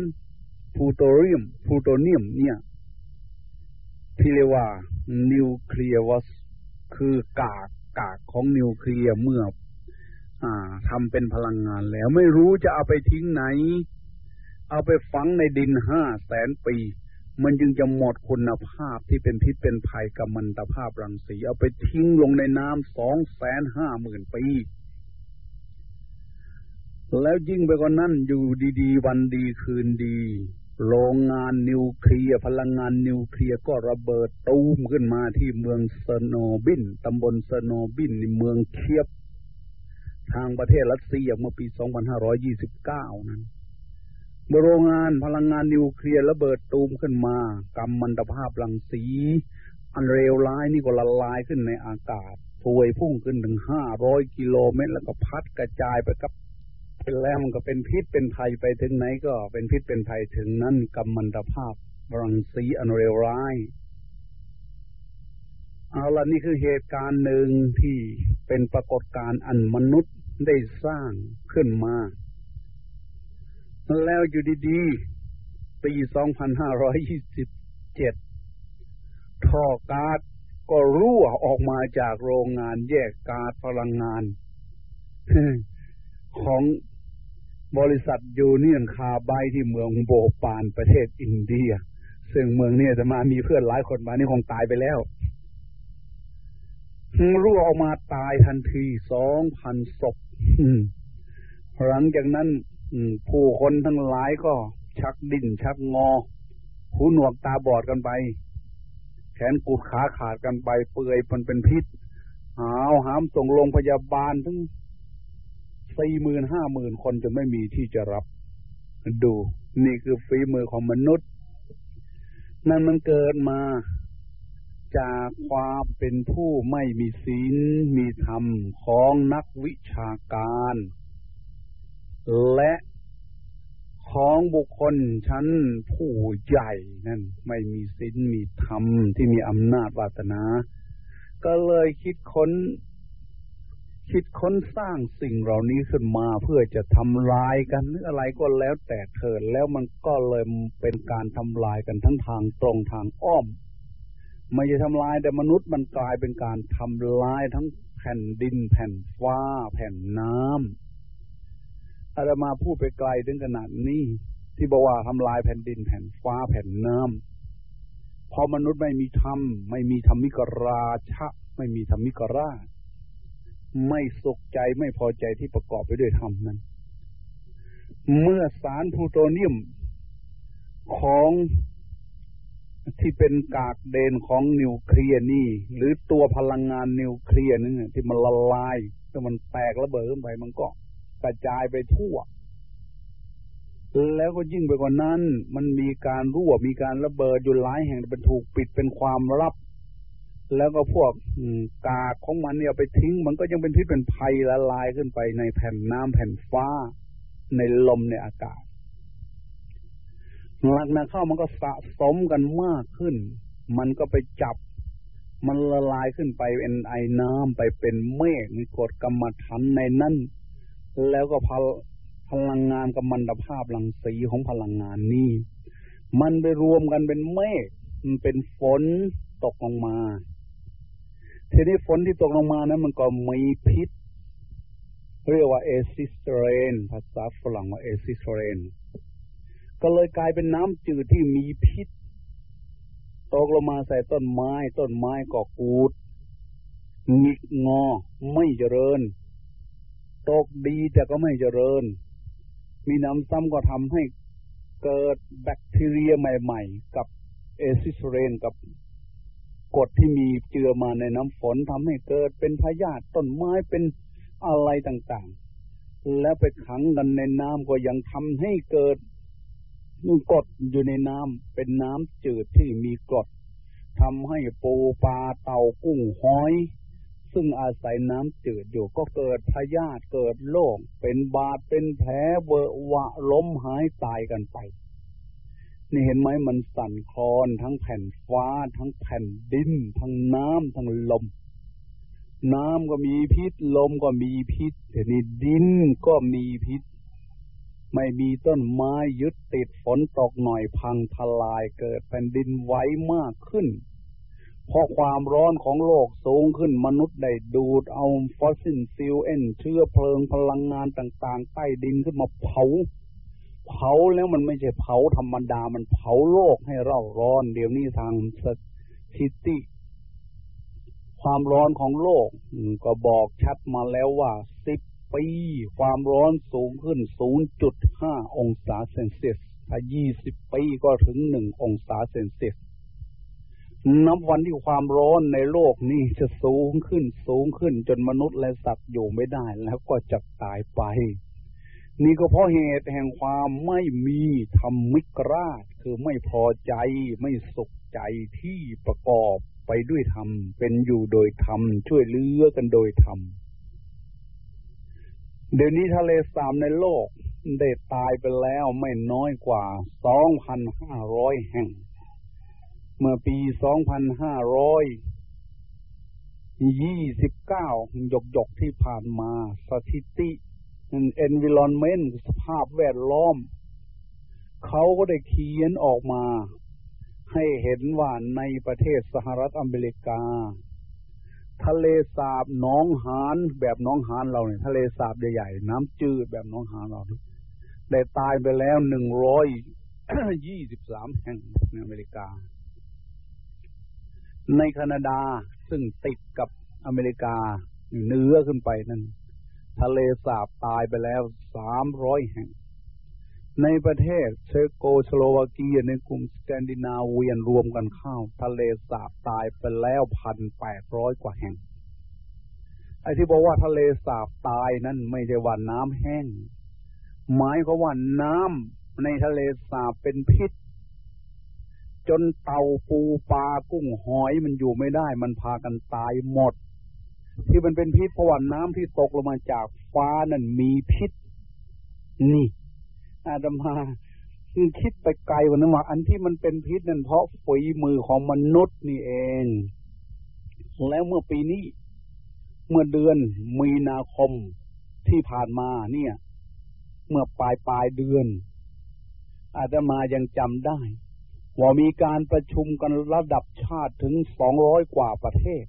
ฟูโตเรียมฟูโตเนียม เนี่ยที่เรียกว่านิวเคลียร์วัสคือกาก กากของนิวเคลียร์เมื่ออทำเป็นพลังงานแล้ว ไม่รู้จะเอาไปทิ้งไหน เอาไปฝังในดินห้าแสนปี มันจึงจะหมดคุณภาพที่เป็นพิษเป็นภัยกับมันตภาพรังสี เอาไปทิ้งลงในน้ำสองแสนห้าหมื่นปีแล้วยิ่งไปกว่านั้นอยู่ดี ๆ วันดีคืนดี โรงงานนิวเคลียร์พลังงานนิวเคลียร์ก็ระเบิดตูมขึ้นมาที่เมืองเชอร์โนบิลตำบลเชอร์โนบิลในเมืองเคียฟ ทางประเทศรัสเซียเมื่อปี 2529 นั้นเมื่อโรงงานพลังงานนิวเคลียร์ระเบิดตูมขึ้นมากัมมันตภาพรังสี อันเลวร้ายนี่ก็ละลายขึ้นในอากาศพวยพุ่งขึ้นถึง500กิโลเมตร แล้วก็พัดกระจายไปกับ เป็นแล้วมันก็เป็นพิษเป็นภัยไปถึงไหนก็เป็นพิษเป็นภัยถึงนั้นกำมันตภาพรังสีอันเร็วร้ายเอาละนี่คือเหตุการณ์หนึ่งที่เป็นปรากฏการณ์อันมนุษย์ได้สร้างขึ้นมา แล้วอยู่ดีๆ ปี 2527 ท่อกาดก็รั่วออกมาจากโรงงานแยกกาดพลังงาน ของ บริษัทยูเนียนคาไบที่เมืองโบปานประเทศอินเดีย ซึ่งเมืองนี้จะมามีเพื่อนหลายคนมานี่คงตายไปแล้วรั่วออกมาตายทันทีสองพันศพหลังจากนั้นผู้คนทั้งหลายก็ ชักดิ้นชักงอ หูหนวกตาบอดกันไป แขนกุดขาขาดกันไป เปื่อยมันเป็นพิษหาวหามส่งโรงพยาบาลทั้ง สี่หมื่นห้าหมื่นคนจนไม่มีที่จะรับ ดู นี่คือฝีมือของมนุษย์ นั่นมันเกิดมาจากความเป็นผู้ไม่มีศีลมีธรรมของนักวิชาการ และของบุคคลชั้นผู้ใหญ่นั่น ไม่มีศีลมีธรรมที่มีอำนาจวาสนา ก็เลยคิดค้น คิดค้นสร้างสิ่งเหล่านี้ขึ้นมาเพื่อจะทำลายกันหรืออะไรก็แล้วแต่เถิดแล้วมันก็เลยเป็นการทำลายกันทั้งทางตรงทางอ้อม ไม่จะทำลายแต่มนุษย์มันกลายเป็นการทำลายทั้งแผ่นดิน แผ่นฟ้า แผ่นน้ำอาตมาพูดไปไกลถึงขนาดนี้ ที่บอกว่าทำลายแผ่นดิน แผ่นฟ้าแผ่นน้ำพอมนุษย์ไม่มีธรรมไม่มีธรรมิกราชะ ไม่มีธรรมิกราช ไม่สุขใจไม่พอใจที่ประกอบไปด้วยธรรมนั้น เมื่อสารพลูโตเนียมของที่เป็นกากเดนของนิวเคลียร์นี่ หรือตัวพลังงานนิวเคลียร์นี่ที่มันละลายถ้ามันแตกระเบิดไปมันก็กระจายไปทั่ว แล้วก็ยิ่งไปกว่านั้น มันมีการรั่วมีการระเบิดอยู่หลายแห่งเป็นถูกปิดเป็นความลับ แล้วก็พวกกากของมันเนี่ยไปทิ้ง มันก็ยังเป็นพิษเป็นภัยละลายขึ้นไปในแผ่นน้ำแผ่นฟ้า ในลมในอากาศหลักนะเข้ามันก็สะสมกันมากขึ้น มันก็ไปจับ มันละลายขึ้นไปเป็นไอ้น้ำไปเป็นเมฆมีกฎกรรมฐานในนั้นแล้วก็พลพลังงานกัมมันตภาพรังสีของพลังงานนี้มันไปรวมกันเป็นเมฆมันเป็นฝนตกลงมา ทีนี้ฝนที่ตกลงมานั้นมันก็มีพิษ เรียกว่าเอซิสเรนภาษาฝรั่งว่า acid rain ก็เลยกลายเป็นน้ำจืดที่มีพิษ ตกลงมาใส่ต้นไม้ ต้นไม้ก็กูดหงิกงอ ไม่เจริญ ตกดีแต่ก็ไม่เจริญ มิหนำซ้ำก็ทำให้เกิดแบคทีเรียใหม่ ๆ กับ acid rain กับ กรดที่มีเจือมาในน้ำฝนทำให้เกิดเป็นพยาธิต้นไม้เป็นอะไรต่างๆ แล้วไปขังกันในน้ำก็ยังทำให้เกิดกรดอยู่ในน้ำเป็นน้ำจืดที่มีกรดทำให้ปูปลาเต่ากุ้งหอย ซึ่งอาศัยน้ำจืดอยู่ก็เกิดพยาธิเกิดโรคเป็นบาดเป็นแผลเบอะวะล้มหายตายกันไป นี่เห็นไหมมันสั่นคลอนทั้งแผ่นฟ้า ทั้งแผ่นดิน ทั้งน้ำทั้งลม น้ำก็มีพิษ ลมก็มีพิษแต่นี่ดินก็มีพิษ ไม่มีต้นไม้ยึดติดฝนตกหน่อยพังทลายเกิดแผ่นดินไหวมากขึ้น เพราะความร้อนของโลกสูงขึ้นมนุษย์ได้ดูดเอา fossil fuel เชื้อเพลิงพลังงานต่าง ๆ ใต้ดินขึ้นมาเผา เผาแล้วมันไม่ใช่เผาธรรมดา มันเผาโลกให้เราร้อน เดี๋ยวนี้ทางสถิติความร้อนของโลกก็บอกชัดมาแล้วว่าสิบปี ความร้อนสูงขึ้น 0.5 องศาเซนเซียส ถ้า 20 ปีก็ถึง 1 องศาเซนเซียส นับวันที่ความร้อนในโลกนี้จะสูงขึ้นสูงขึ้นจนมนุษย์และสัตว์อยู่ไม่ได้แล้วก็จะตายไป นี่ก็เพราะเหตุแห่งความไม่มีธรรมิกราช คือไม่พอใจไม่สุขใจที่ประกอบไปด้วยธรรม เป็นอยู่โดยธรรม ช่วยเลือกันโดยธรรม เดี๋ยวนี้ทะเลสาบในโลกได้ตายไปแล้วไม่น้อยกว่าสองพันห้าร้อยแห่ง เมื่อปีสองพันห้าร้อยยี่สิบเก้าหยกหยกที่ผ่านมาสถิติ เอ็นวิลอนเมนสภาพแวดล้อม เขาก็ได้เขียนออกมา ให้เห็นว่าในประเทศสหรัฐอเมริกา ทะเลสาบน้องหานแบบน้องหานเราเนี่ยทะเลสาบใหญ่ๆน้ำจืดแบบน้องหานเราได้ตายไปแล้วหนึ่งร้อยยี่สิบสามแห่งในอเมริกา ในแคนาดาซึ่งติดกับอเมริกาเหนือขึ้นไปนั่น ทะเลสาบตายไปแล้วสามร้อยแห่ง ในประเทศเชโกสโลวาเกียในกลุ่มสแกนดินาเวียนรวมกันเข้า ทะเลสาบตายไปแล้วพันแปดร้อยกว่าแห่ง ไอ้ที่บอกว่าทะเลสาบตายนั้นไม่ใช่ว่าน้ำแห้ง หมายก็ว่าน้ำในทะเลสาบเป็นพิษ จนเต่าปูปลากุ้งหอยมันอยู่ไม่ได้ มันพากันตายหมด ที่มันเป็นพิษเพราะว่าน้ำที่ตกลงมาจากฟ้านั่นมีพิษ นี่ อาตมาคือคิดไปไกลวันนั้นว่าอันที่มันเป็นพิษนั่นเพราะฝีมือของมนุษย์นี่เอง แล้วเมื่อปีนี้ เมื่อเดือนมีนาคมที่ผ่านมาเนี่ย เมื่อปลายปลายเดือน อาตมายังจำได้ ว่ามีการประชุมกันระดับชาติถึงสองร้อยกว่าประเทศ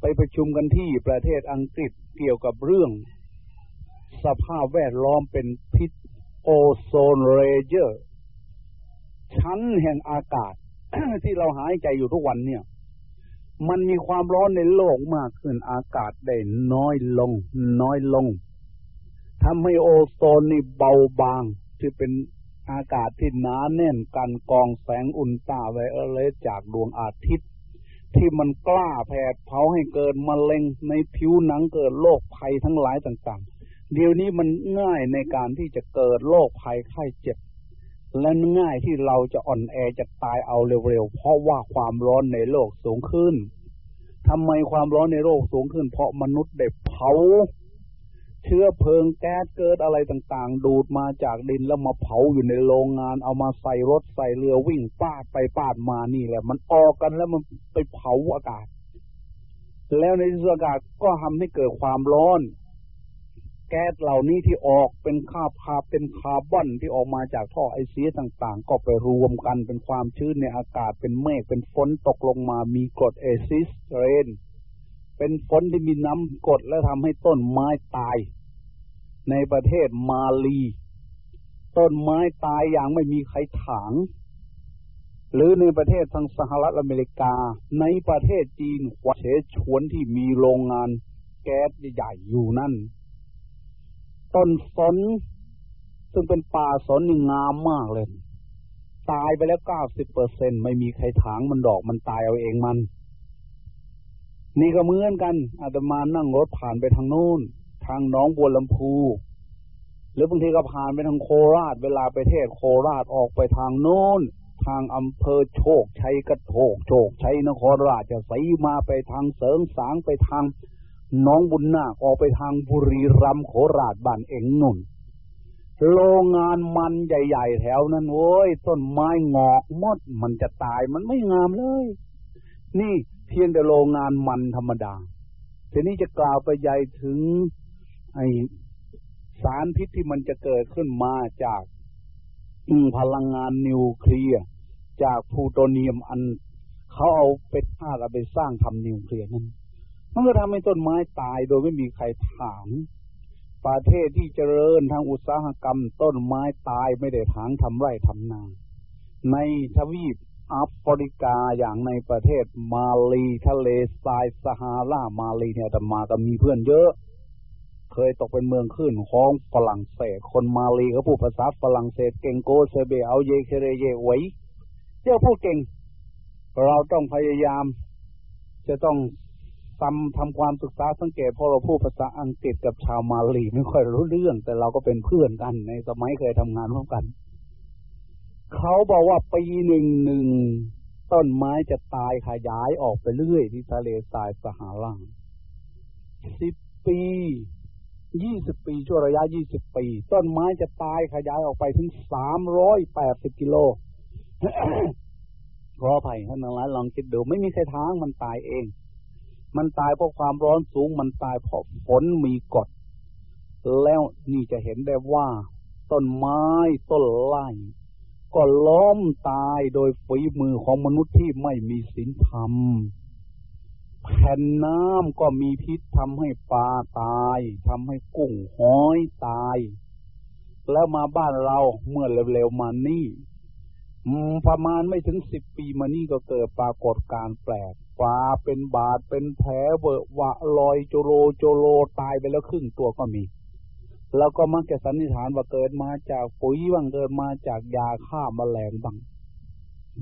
ไปประชุมกันที่ประเทศอังกฤษเกี่ยวกับเรื่อง สภาพแวดล้อมเป็นพิษโอโซนเรเจอร์ ชั้นแห่งอากาศ ที่เราหายใจอยู่ทุกวันเนี่ย มันมีความร้อนในโลกมากขึ้นอากาศได้น้อยลง น้อยลงทำให้โอโซนนี่เบาบางที่เป็นอากาศที่หนาแน่นกันกองแสงอุลตราไวโอเลตจากดวงอาทิตย์ ที่มันกล้าแผดเผาให้เกิดมะเร็งในผิวหนังเกิดโรคภัยทั้งหลายต่างๆ เดี๋ยวนี้มันง่ายในการที่จะเกิดโรคภัยไข้เจ็บ และง่ายที่เราจะอ่อนแอจะตายเอาเร็วๆเพราะว่าความร้อนในโลกสูงขึ้นทำไมความร้อนในโลกสูงขึ้น เพราะมนุษย์ได้เผา เชื้อเพลิงแก๊สเกิดอะไรต่างๆ ดูดมาจากดินแล้วมาเผาอยู่ในโรงงาน เอามาใส่รถใส่เรือวิ่งปาดไปปาดมานี่แหละ มันออกกันแล้วมันไปเผาอากาศ แล้วในที่สุดอากาศก็ทำให้เกิดความร้อน แก๊สเหล่านี้ที่ออกเป็นคาบคาเป็นคาร์บอนที่ออกมาจากท่อไอเสียต่างๆ ก็ไปรวมกันเป็นความชื้นในอากาศเป็นเมฆเป็นฝนตกลงมามีกรด acidเรน เป็นฝนที่มีน้ำกดและทำให้ต้นไม้ตาย ในประเทศมาลี ต้นไม้ตายอย่างไม่มีใครถาง หรือในประเทศทางสหรัฐอเมริกา ในประเทศจีนวัเฉชวนที่มีโรงงานแก๊สใหญ่อยู่นั่น ต้นสนซึ่งเป็นป่าสนนี่งามมากเลย ตายไปแล้วเก้าสิบเปอร์เซ็นไม่มีใครถางมันดอกมันตายเอาเองมัน นี่ก็เหมือนกันอาตมานั่งรถผ่านไปทางโน้น ทางหน้องบัวลำพู หรือบางทีก็ผ่านไปทางโคราช เวลาไปเทศโคราชออกไปทางโน้น ทางอำเภอโชคชัยกระโถกโชคชัยนครราชสีมาไปทางเสริงสางไปทางน้องบุญนาคออกไปทางบุรีรัมย์โคราชบ้านเอ็งนุ่นโรงงานมันใหญ่ ๆ แถวนั้นโว้ยต้นไม้งอกมดมันจะตายมันไม่งามเลย นี่ เพียงแต่โรงงานมันธรรมดา ทีนี้จะกล่าวไปใหญ่ถึง ไอสารพิษที่มันจะเกิดขึ้นมาจากพลังงานนิวเคลียร์จากพูโตเนียมอันเขาเอาไปธาตุเอาไปสร้างทำนิวเคลียร์นั้นมันก็ทำให้ต้นไม้ตายโดยไม่มีใครถางประเทศที่เจริญทางอุตสาหกรรม ต้นไม้ตายไม่ได้ถางทำไร่ทำนา ในทวีป อฟริกาอย่างในประเทศมาลีทะเลทรายซาฮารามาลีเนี่ยแต่มาก็มีเพื่อนเยอะ เคยตกเป็นเมืองขึ้นของฝรั่งเศส คนมาลีเขาพูดภาษาฝรั่งเศสเก่งโกเซเบเอาเยเคเรเยไว้เจ้าพูดเก่ง เราต้องพยายาม จะต้องทำทำความศึกษาสังเกตพอเราพูดภาษาอังกฤษกับชาวมาลีไม่ค่อยรู้เรื่อง แต่เราก็เป็นเพื่อนกันในสมัยเคยทำงานร่วมกัน เขาบอกว่าปีหนึ่งหนึ่งต้นไม้จะตายขยายออกไปเรื่อยที่ทะเลทรายสหาราสิบปียี่สิบปีช่วงระยะยี่สิบปี ต้นไม้จะตายขยายออกไปถึงสามร้อยแปดสิบกิโลขออภัยท่านทั้งหลายลองคิดดู ไม่มีใครทางมันตายเอง มันตายเพราะความร้อนสูงมันตายเพราะฝนมีกฎแล้วนี่จะเห็นได้ว่า ต้นไม้ต้นไม้ ก็ล้อมตายโดยฝีมือของมนุษย์ที่ไม่มีศีลธรรม แผ่นน้ำก็มีพิษทำให้ปลาตายทำให้กุ้งหอยตาย แล้วมาบ้านเราเมื่อเร็วๆมานี่ประมาณไม่ถึงสิบปีมานี่ก็เกิดปรากฏการแปลกปลาเป็นบาดเป็นแผลเบอะวะลอยโจโลโจโลตายไปแล้วครึ่งตัวก็มี แล้วก็มักจะสันนิษฐานว่าเกิดมาจากปุ๋ยบ้างเกิดมาจากยาฆ่ามาแมลงบ้าง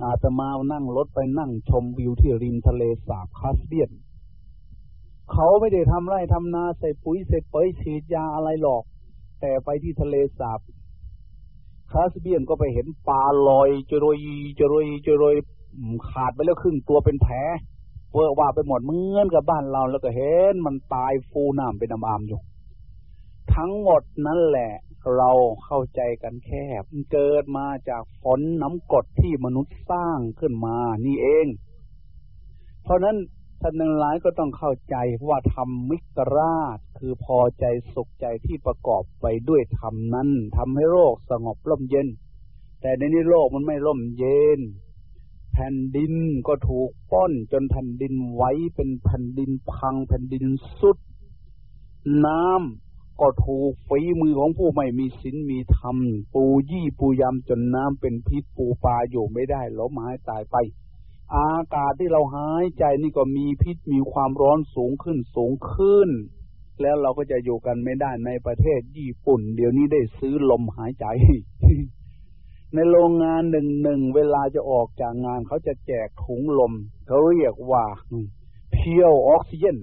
อาตมานั่งรถไปนั่งชมวิวที่ริมทะเลสาบคาสเปียน เขาไม่ได้ทำไร่ทำนาใส่ปุ๋ยใส่เปยฉีดยาอะไรหรอก แต่ไปที่ทะเลสาบคาสเบียนก็ไปเห็นปลาลอยจรอยจรอยจรอยขาดไปแล้วครึ่งตัวเป็นแผลเวอว่าไปหมดเหมือนกับบ้านเราแล้วก็เห็นมันตายฟูน้ำเป็นน้ำอามอยู่ ทั้งหมดนั่นแหละ เราเข้าใจกันแคบ เกิดมาจากฝนน้ำกรดที่มนุษย์สร้างขึ้นมานี่เอง เพราะนั้นท่านทั้งหลายก็ต้องเข้าใจว่าธรรมมิกราช คือพอใจสุขใจที่ประกอบไปด้วยธรรมนั้นทำให้โรคสงบร่มเย็น แต่ในนี้โลกมันไม่ร่มเย็น แผ่นดินก็ถูกป้อนจนแผ่นดินไว้เป็นแผ่นดินพังแผ่นดินสุด น้ำ ก็ถูกฝีมือของผู้ไม่มีศีลมีธรรม ปูยี่ปูยำจนน้ำเป็นพิษปูปลาอยู่ไม่ได้ล้มหายตายไป อากาศที่เราหายใจนี่ก็มีพิษมีความร้อนสูงขึ้นสูงขึ้น แล้วเราก็จะอยู่กันไม่ได้ในประเทศญี่ปุ่น เดี๋ยวนี้ได้ซื้อลมหายใจ ในโรงงานหนึ่งหนึ่งเวลาจะออกจากงานเขาจะแจกถุงลมเขาเรียกว่าเพียวออกซิเจน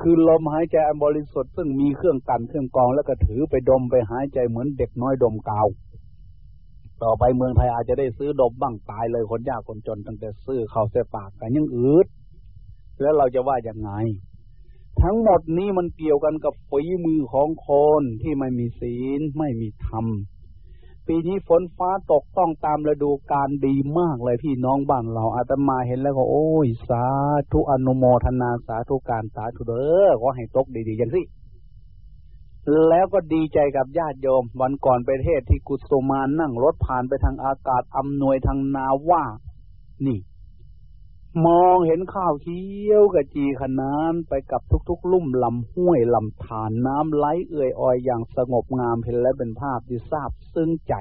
คือลมหายใจอันบริสุทธิ์ซึ่งมีเครื่องกันเครื่องกองแล้วก็ถือไปดมไปหายใจเหมือนเด็กน้อยดมกาว ต่อไปเมืองไทยอาจจะได้ซื้อดมบ้างตายเลยคนยากคนจนตั้งแต่ซื้อเข้าเสียปากกันยังอืดแล้วเราจะว่าอย่างไง ทั้งหมดนี้มันเกี่ยวกันกับฝีมือของคนที่ไม่มีศีลไม่มีธรรม ปีนี้ฝนฟ้าตกต้องตามฤดูกาลดีมากเลยพี่น้องบ้านเราอาตมาเห็นแล้วก็โอ้ย สาธุอนุโมทนาสาธุการสาธุเด้อขอให้ตกดีๆอย่างสิแล้วก็ดีใจกับญาติโยม วันก่อนไปเทศที่กุศมานนั่งรถผ่านไปทางอากาศอำนวยทางนาว่า นี่ มองเห็นข้าวเขียวกระจีขนานไปกับทุกๆ ลุ่มลำห้วยลำธารน้ำไหลเอื่อยออยอย่างสงบงามเห็นและเป็นภาพที่ทราบซึ้งใจ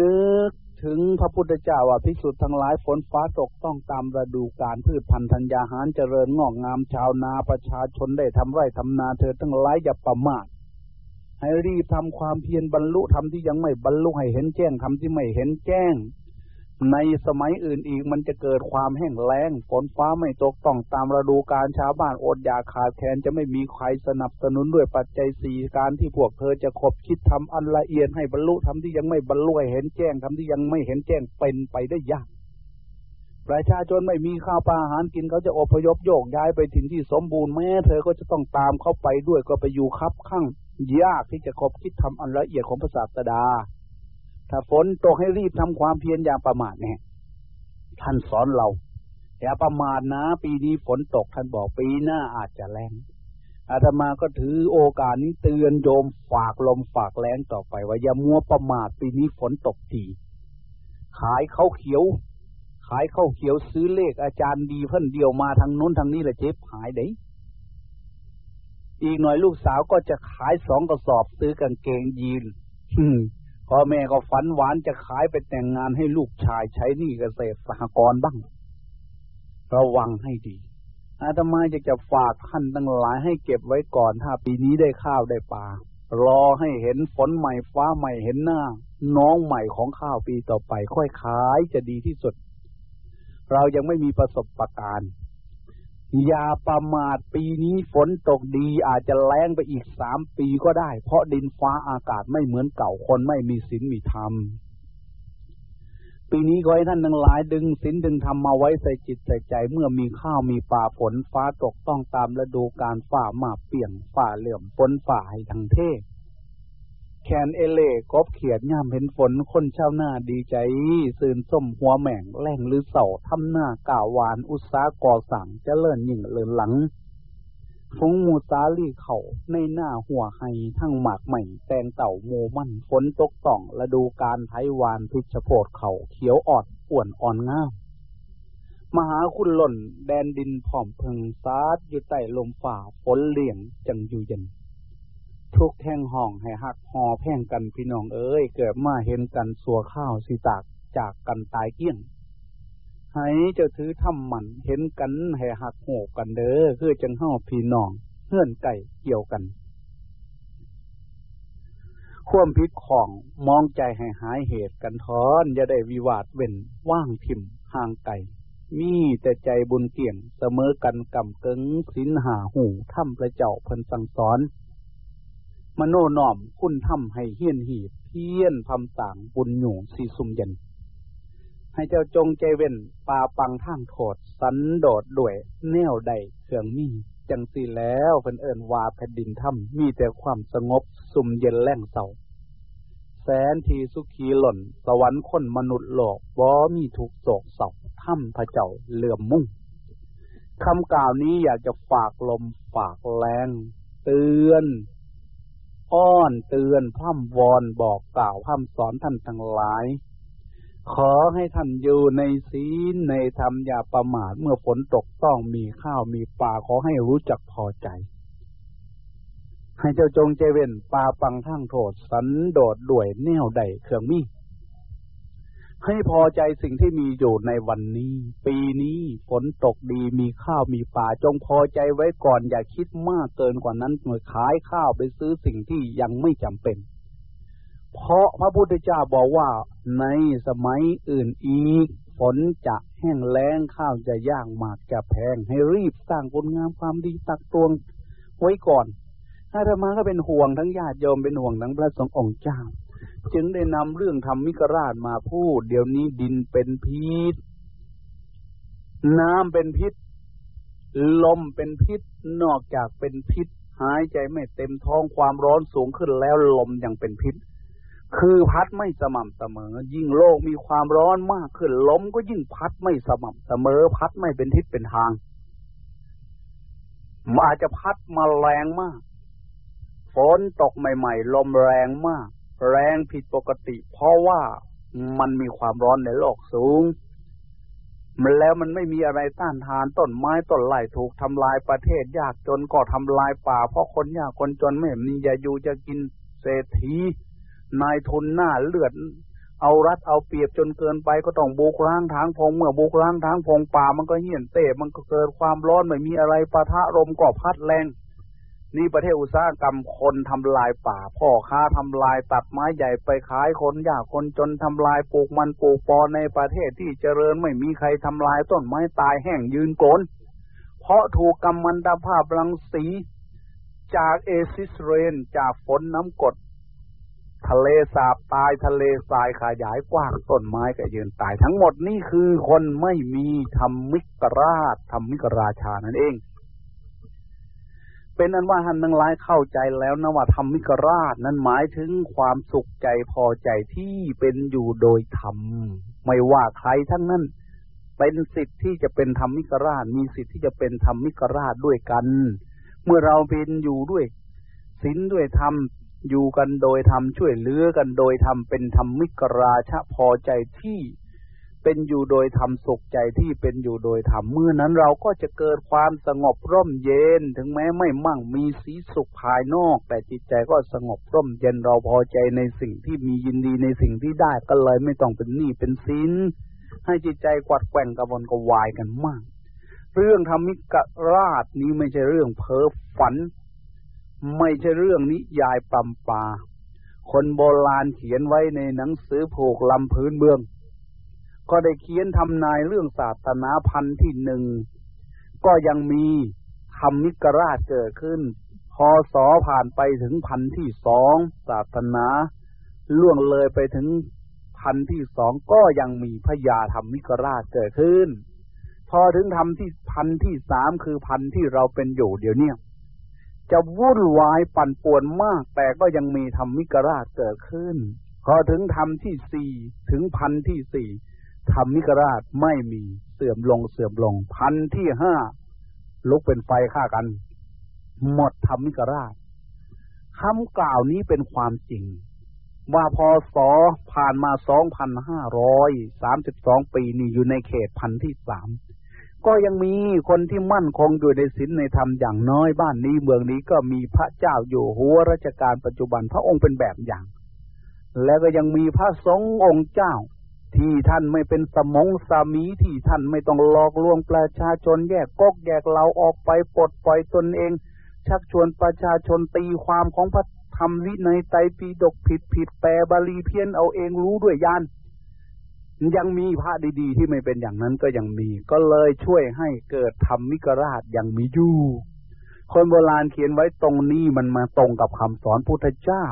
นึกถึงพระพุทธเจ้าว่าพิสุทธ์ทั้งหลายฝนฟ้าตกต้องตามฤดูกาลพืชพันธุ์ธัญญาหารเจริญงอกงามชาวนาประชาชนได้ทำไร่ทำนาเธอทั้งหลายอย่าประมาทให้รีบทำความเพียรบรรลุทำที่ยังไม่บรรลุให้เห็นแจ้งทำที่ไม่เห็นแจ้ง ในสมัยอื่นอีกมันจะเกิดความแห้งแล้งฝนฟ้าไม่ตกต้องตามฤดูกาลชาวบ้านอดอยากขาดแคลนจะไม่มีใครสนับสนุนด้วยปัจจัยสี่การที่พวกเธอจะคบคิดทำอันละเอียดให้บรรลุทำที่ยังไม่บรรลุเห็นแจ้งทำที่ยังไม่เห็นแจ้งเป็นไปได้ยากประชาชนไม่มีข้าวปลาอาหารกินเขาจะอพยพโยกย้ายไปถิ่นที่สมบูรณ์แม้เธอก็จะต้องตามเขาไปด้วยก็ไปอยู่คับข้างยากที่จะคบคิดทำอันละเอียดของพระศาสดา ถ้าฝนตกให้รีบทำความเพียรอย่างประมาทเนี่ยท่านสอนเราอย่าประมาทนะ ปีนี้ฝนตกท่านบอกปีหน้าอาจจะแรงอาตมาก็ถือโอกาสนี้เตือนโยมฝากลมฝากแรงต่อไป ว่าอย่ามัวประมาทปีนี้ฝนตกทีขายข้าวเขียว ขายข้าวเขียวซื้อเลขอาจารย์ดีเพิ่นเดียวมาทางนู้นทางนี้แหละเจ็บหายเด้อีกหน่อยลูกสาวก็จะขายสองกระสอบซื้อกางเกงยีน พ่อแม่ก็ฝันหวานจะขายไปแต่งงานให้ลูกชายใช้หนี้เกษตรสหกรณ์บ้าง ระวังให้ดีอาตมาจะจะฝากท่านตั้งหลายให้เก็บไว้ก่อน ถ้าปีนี้ได้ข้าวได้ปลารอให้เห็นฝนใหม่ฟ้าใหม่เห็นหน้า น้องใหม่ของข้าวปีต่อไป ค่อยขายจะดีที่สุด เรายังไม่มีประสบะการณ์ อย่าประมาทปีนี้ฝนตกดีอาจจะแรงไปอีกสามปีก็ได้ เพราะดินฟ้าอากาศไม่เหมือนเก่าคนไม่มีศีลมีธรรม ปีนี้ขอให้ท่านทั้งหลายดึงศีลดึงธรรมมาไว้ใส่จิตใส่ใจ เมื่อมีข้าวมีป่าฝนฟ้าตกต้องตามฤดูการฝ่ามาเปี่ยงฝ่าเหลื่อมฝนฝ่าให้ทั้งเทศ แคนเอเล่กบเขียดย่ามเห็นฝนคนเช่าหน้าดีใจสื่นส้มหัวแม่งแรงหรือเสาทำหน้ากาวานอุตสาก่อสั่งจะเลิ่นยิ่งเลิ่นหลังฟงมูซาลี่เขาในหน้าหัวไฮทั้งหมากใหม่แตงเต่าโมมันฝนตกต่องระดูการไทวานพิชโพดเขาเขียวออดอ้วนอ่อนง่ามมหาคุณหล่น แดนดินผอมพึงซาดอยู่ใต้ลมฝ่าฝนเลี่ยงจังอยู่เย็น ทุกแห่งห้องให้หักหอแพ่งกันพี่น้องเอ้ยเกิดมาเห็นกันสัวข้าวสิตากจากกันตายเกี้ยงให้เจ้าถือทำมันเห็นกันให้หักโหกันเด้อคือจังเฮาพี่น้องเฮื่อนไก่เกี่ยวกันข่วมพิษของมองใจให้หายเหตุกันทอนอย่าได้วิวาทเว้นว่างพิมห่างไก่มีแต่ใจบุญเกี่ยงเสมอกันกำเกิงสินหาหูถ้ำพระเจ้าเพิ่นสั่งสอน มโนน้อมคุณทำให้เฮียนหีบเพียนพำต่างบุญหยู่สีสุมเย็น ให้เจ้าจงใจเว้นปาปังทางโทษสันโดดด้วย แนวใดเครื่องมีจังสีแล้วเป็นเอิญวาแผ่นดินถ้ำมีแต่ความสงบสุมเย็นแล่งเศร้าแสนทีสุขีหล่น สวรรค์คนมนุษย์โลกบ่มีทุกโศกเศร้าถ้ำพระเจ้าเหลื่อมมุ่งคำกล่าวนี้อยากจะฝากลมฝากแรง เตือน อ้อนเตือนพร่ำวอนบอกกล่าวพร่ำสอนท่านทั้งหลาย ขอให้ท่านอยู่ในศีลในธรรมอย่าประมาทเมื่อฝนตกต้องมีข้าวมีปลาขอให้รู้จักพอใจ ให้เจ้าจงใจเว้นปลาปังทั้งโทษ สันโดดด้วยแนวใดเครื่องมี ให้พอใจสิ่งที่มีอยู่ในวันนี้ ปีนี้ฝนตกดีมีข้าวมีปลาจงพอใจไว้ก่อนอย่าคิดมากเกินกว่านั้นเมื่อขายข้าวไปซื้อสิ่งที่ยังไม่จำเป็น เพราะพระพุทธเจ้าบอกว่าในสมัยอื่นอีกฝนจะแห้งแล้งข้าวจะยางหมากจะแพงให้รีบสร้างผลงามความดีตักตวงไว้ก่อนถ้าธรรมาก็เป็นห่วงทั้งญาติโยมเป็นห่วงทั้งพระสงฆ์องค์เจ้า จึงได้นำเรื่องธรรมิกราชมาพูด เดี๋ยวนี้ดินเป็นพิษ น้ำเป็นพิษ ลมเป็นพิษ นอกจากเป็นพิษ หายใจไม่เต็มท้องความร้อนสูงขึ้นแล้วลมยังเป็นพิษ คือพัดไม่สม่ำเสมอ ยิ่งโลกมีความร้อนมากขึ้นลมก็ยิ่งพัดไม่สม่ำเสมอ พัดไม่เป็นทิศเป็นทางอาจจะพัดมาแรงมาก ฝนตกใหม่ ๆ ลมแรงมาก แรงผิดปกติ เพราะว่ามันมีความร้อนในโลกสูง มันแล้วมันไม่มีอะไรต้านทานต้นไม้ต้นไม้ถูกทำลายประเทศยากจนก็ทำลายป่า เพราะคนยากคนจนไม่มีจะอยู่จะกินเศรษฐีนายทุนหน้าเลือด เอารัดเอาเปรียบจนเกินไปก็ต้องบุกร้างทางพงเมื่อบุกร้างทางพงป่ามันก็เหี่ยนเตะมันก็เกิดความร้อนไม่มีอะไรปะทะลมก็พัดแรง นี่ประเทศอุตสาหกรรมคนทำลายป่า พ่อค้าทำลายตัดไม้ใหญ่ไปขายคนยากคนจนทำลายปลูกมันปลูกปอในประเทศที่เจริญไม่มีใครทำลายต้นไม้ตายแห้งยืนโกนเพราะถูกกำมันตภาพรังสีจากเอซิสเรนจากฝนน้ำกด ทะเลสาบตายทะเลทรายขยายกว้างต้นไม้ก็ยืนตายทั้งหมดนี่คือคนไม่มีธรรมิกราชธรรมิกราชานั่นเอง เป็นนั้นว่าท่านทั้งหลายเข้าใจแล้วนะว่าธรรมิกราชนั้นหมายถึงความสุขใจพอใจที่เป็นอยู่โดยธรรม ไม่ว่าใครทั้งนั้น เป็นสิทธิ์ที่จะเป็นธรรมิกราช มีสิทธิ์ที่จะเป็นธรรมิกราชด้วยกัน เมื่อเราเป็นอยู่ด้วยศีลด้วยธรรมอยู่กันโดยธรรมช่วยเหลือกันโดยธรรมเป็นธรรมิกราชพอใจที่ เป็นอยู่โดยธรรมสุขใจที่เป็นอยู่โดยธรรมเมื่อนั้นเราก็จะเกิดความสงบร่มเย็น ถึงแม้ไม่มั่งมีสีสุขภายนอก แต่จิตใจก็สงบร่มเย็นเราพอใจในสิ่งที่มียินดีในสิ่งที่ได้ก็เลยไม่ต้องเป็นหนี้เป็นสินให้จิตใจกวัดแกว่งกระวนกระวายกันมาก เรื่องธรรมิกราชนี้ไม่ใช่เรื่องเพ้อฝัน ไม่ใช่เรื่องนิยายปัมปา คนโบราณเขียนไว้ในหนังสือผูกลำพื้นเมือง ก็ได้เขียนทำนายเรื่องศาสนาพันธุ์ที่หนึ่ง ก็ยังมีธรรมิกราชเกิดขึ้น พอสอผ่านไปถึงพันธ์ที่สองศาสนา ล่วงเลยไปถึงพันธ์ที่สองก็ยังมีพญาธรรมิกราชเกิดขึ้น พอถึงทำที่พันธ์ที่สามคือพันธ์ที่เราเป็นอยู่เดี๋ยวนี้จะวุ่นวายปั่นป่วนมาก แต่ก็ยังมีธรรมิกราชเกิดขึ้น พอถึงทำที่สี่ถึงพันที่สี่ ธรรมิกราชไม่มีเสื่อมลงเสื่อมลง พันที่ห้าลุกเป็นไฟฆ่ากัน หมดธรรมิกราชคำกล่าวนี้เป็นความจริง ว่าพอสอผ่านมาสองพันห้าร้อยสามสิบสองปีนี่อยู่ในเขตพันที่สามก็ยังมีคนที่มั่นคงอยู่ในศีลในธรรมอย่างน้อยบ้านนี้เมืองนี้ก็มีพระเจ้าอยู่หัวราชการปัจจุบันพระองค์เป็นแบบอย่าง แล้วก็ยังมีพระสงฆ์องค์เจ้า ที่ท่านไม่เป็นสมงสามีที่ท่านไม่ต้องหลอกลวงประชาชนแยกกกแยกเราออกไปปลดปล่อยตนเอง ชักชวนประชาชนตีความของพระธรรมวินัยไตรปีดกผิดผิดแปลบาลีเพี้ยนเอาเองรู้ด้วยญาณยังมีพระดีๆที่ไม่เป็นอย่างนั้นก็ยังมี ก็เลยช่วยให้เกิดธรรมมิกราชยังมีอยู่คนโบราณเขียนไว้ตรงนี้มันมาตรงกับคำสอนพุทธเจ้า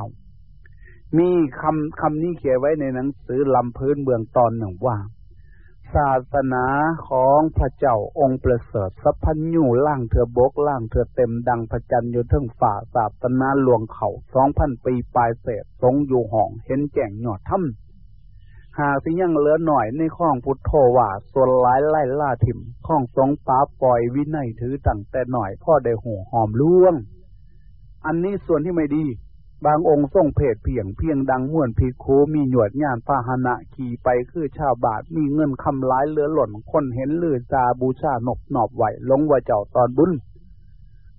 มีคำคำนี้เขียนไว้ในหนังสือลำพื้นเบืองตอนหนึ่งว่า ศาสนาของพระเจ้าองค์ประเสริฐสัพพัญญูล่างเถือบกล่างเถือเต็มดังพระจันทร์อยู่ทึงฝ่าศาสนาหลวงเขาสองพันปีปลายเศษทรงอยู่ห้องเห็นแจ้งหยอดถ้ำหากที่ยังเหลือหน่อยในข้องพุทโธว่าส่วนหลายไล่ล่าถิ่มข้องสงป้าปล่อยวินัยถือตั้งแต่หน่อยพ่อได้หูหอมล่วง อันนี้ส่วนที่ไม่ดี บางองค์ทรงเพศเพียงเพียงดังม่วนพีโคมีหนวดญาณพาหนะขี่ไปคือชาวบาทมีเงินคำร้ายเลือหล่นคนเห็นลือจาบูชาหนบหนอบไหวลงว่าเจ้าตอนบุญ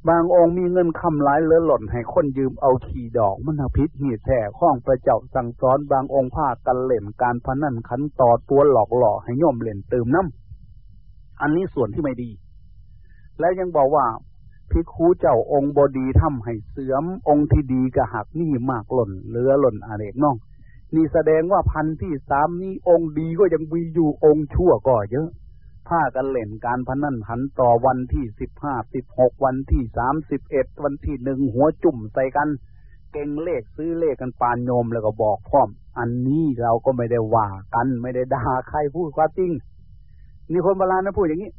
บางองค์มีเงินคำร้ายเลือหล่นให้คนยืมเอาขี่ดอกมันพิษหีดแท่ข้องประเจ้าสั่งสอนบางองค์ผ้ากันเล่นการพนันขันต่อตัวหลอกหล่อให้ย่อมเล่นเติมน้ำอันนี้ส่วนที่ไม่ดี และยังบอกว่า พิคูเจ้าองค์บดีทำให้เสื่อมองค์ที่ดีกะหักนี่มากหล่นเหลือหล่นอาเรกน้อง นี่แสดงว่าพันที่สามนี้องค์ดีก็ยังมีอยู่องค์ชั่วก็เยอะผ้ากันเล่นการพนันหันต่อวันที่สิบห้าสิบหกวันที่สามสิบเอ็ดวันที่หนึ่งหัวจุ่มใส่กัน เก่งเลขซื้อเลขกันปานโยมแล้วก็บอกพร้อม อันนี้เราก็ไม่ได้ว่ากันไม่ได้ด่าใครพูดความจริงนี่คนโบราณนะพูดอย่างนี้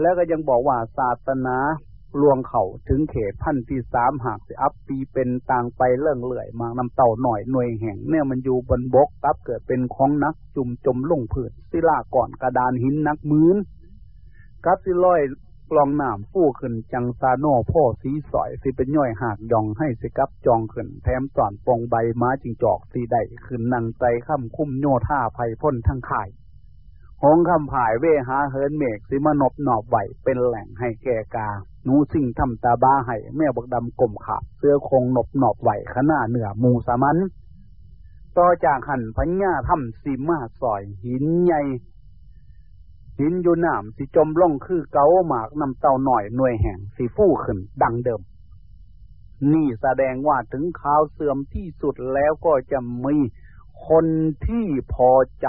แล้วก็ยังบอกว่าศาสนา ลวงเข่าถึงเขตพันที่สามหากสิอัพปีเป็นต่างไปเลื่องเลื่อยมานำเต่าหน่อยหน่วยแห่งเนี่ยมันอยู่บนบกตับเกิดเป็นของนักจุ่มจมลงผืนศิลาก่อนกระดานหินนักมืนกัดสิลอยกลองน้ำฟู่ขึ้นจังซาโน่พ่อสีสอยสิเป็นย่อยหากยองให้สิกับจองขึ้นแถมสอนปองใบม้าจิงจอกสีได้ขึ้นนังใจข้ามคุ้มโยท่าภัยพ้นทั้งข่าย หงคำผายเวหาเฮินเมกสิมนบหนอบไหวเป็นแหล่งให้แก่กาหนูสิ่งทำตาบ้าให้แม่บักดำกลมขาเสื้อคงหนบหนอบไหวขนาเหนือมูสามันต่อจากหันพัญญาทำสีมาสอยหินใหญ่หินอยู่น้ำสิจมล่องคือเกาหมากนำเต่าหน่อยหน่วยแห่งสีฟู่ขึ้นดังเดิม นี่แสดงว่าถึงข่าวเสื่อมที่สุดแล้วก็จะมี คนที่พอใจ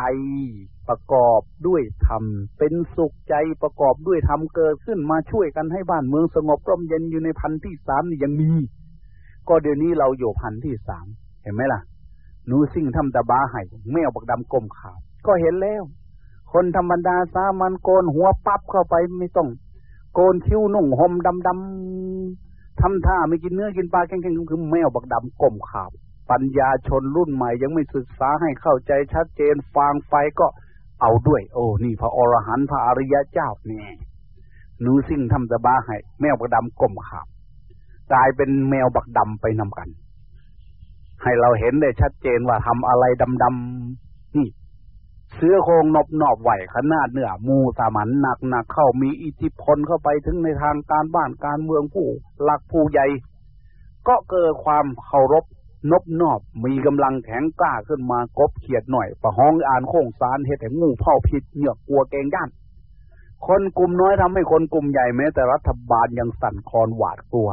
ประกอบด้วยธรรม เป็นสุขใจประกอบด้วยธรรมเกิดขึ้นมาช่วยกันให้บ้านเมืองสงบร่มเย็นอยู่ในพันที่สามนี่ยังมี ก็เดี๋ยวนี้เราอยู่พันที่สามเห็นไหมล่ะหนูสิ่งทำตาบ้าให้แมวบักดำกลมขาวก็เห็นแล้ว คนธรรมดาสามันโกนหัวปั๊บเข้าไปไม่ต้อง โกนคิ้วนุ่งห่มดำดำทำท่าไม่กินเนื้อกินปลาแข็งๆคือแมวบักดำกลมขาว ปัญญาชนรุ่นใหม่ ยังไม่ศึกษาให้เข้าใจชัดเจนฟังไฟก็เอาด้วย โอ้นี่พระอรหันต์พระอริยะเจ้าเนี่ยหนูสิ่งทำตะบ้าให้แมวบักดำกลมขาบกลายเป็นแมวบักดำไปนำกัน ให้เราเห็นได้ชัดเจนว่าทำอะไรดำๆนี่เสื้อโครงนบนอบไหวขนาดเนื้อมูสามันหนักหนักเข้ามีอิทธิพลเข้าไปถึงในทางการบ้านการเมืองผู้หลักผู้ใหญ่ ก็เกิดความเคารพ นบนอบมีกำลังแข็งกล้าขึ้นมากบเขียดหน่อย ประห้องอ่านโค้งสารเห็ดแห่งงูเผาผิดเหยือกกลัวเกงย่านคนกลุ่มน้อยทำให้คนกลุ่มใหญ่แม้แต่รัฐบาลยังสั่นคลอนหวาดกลัว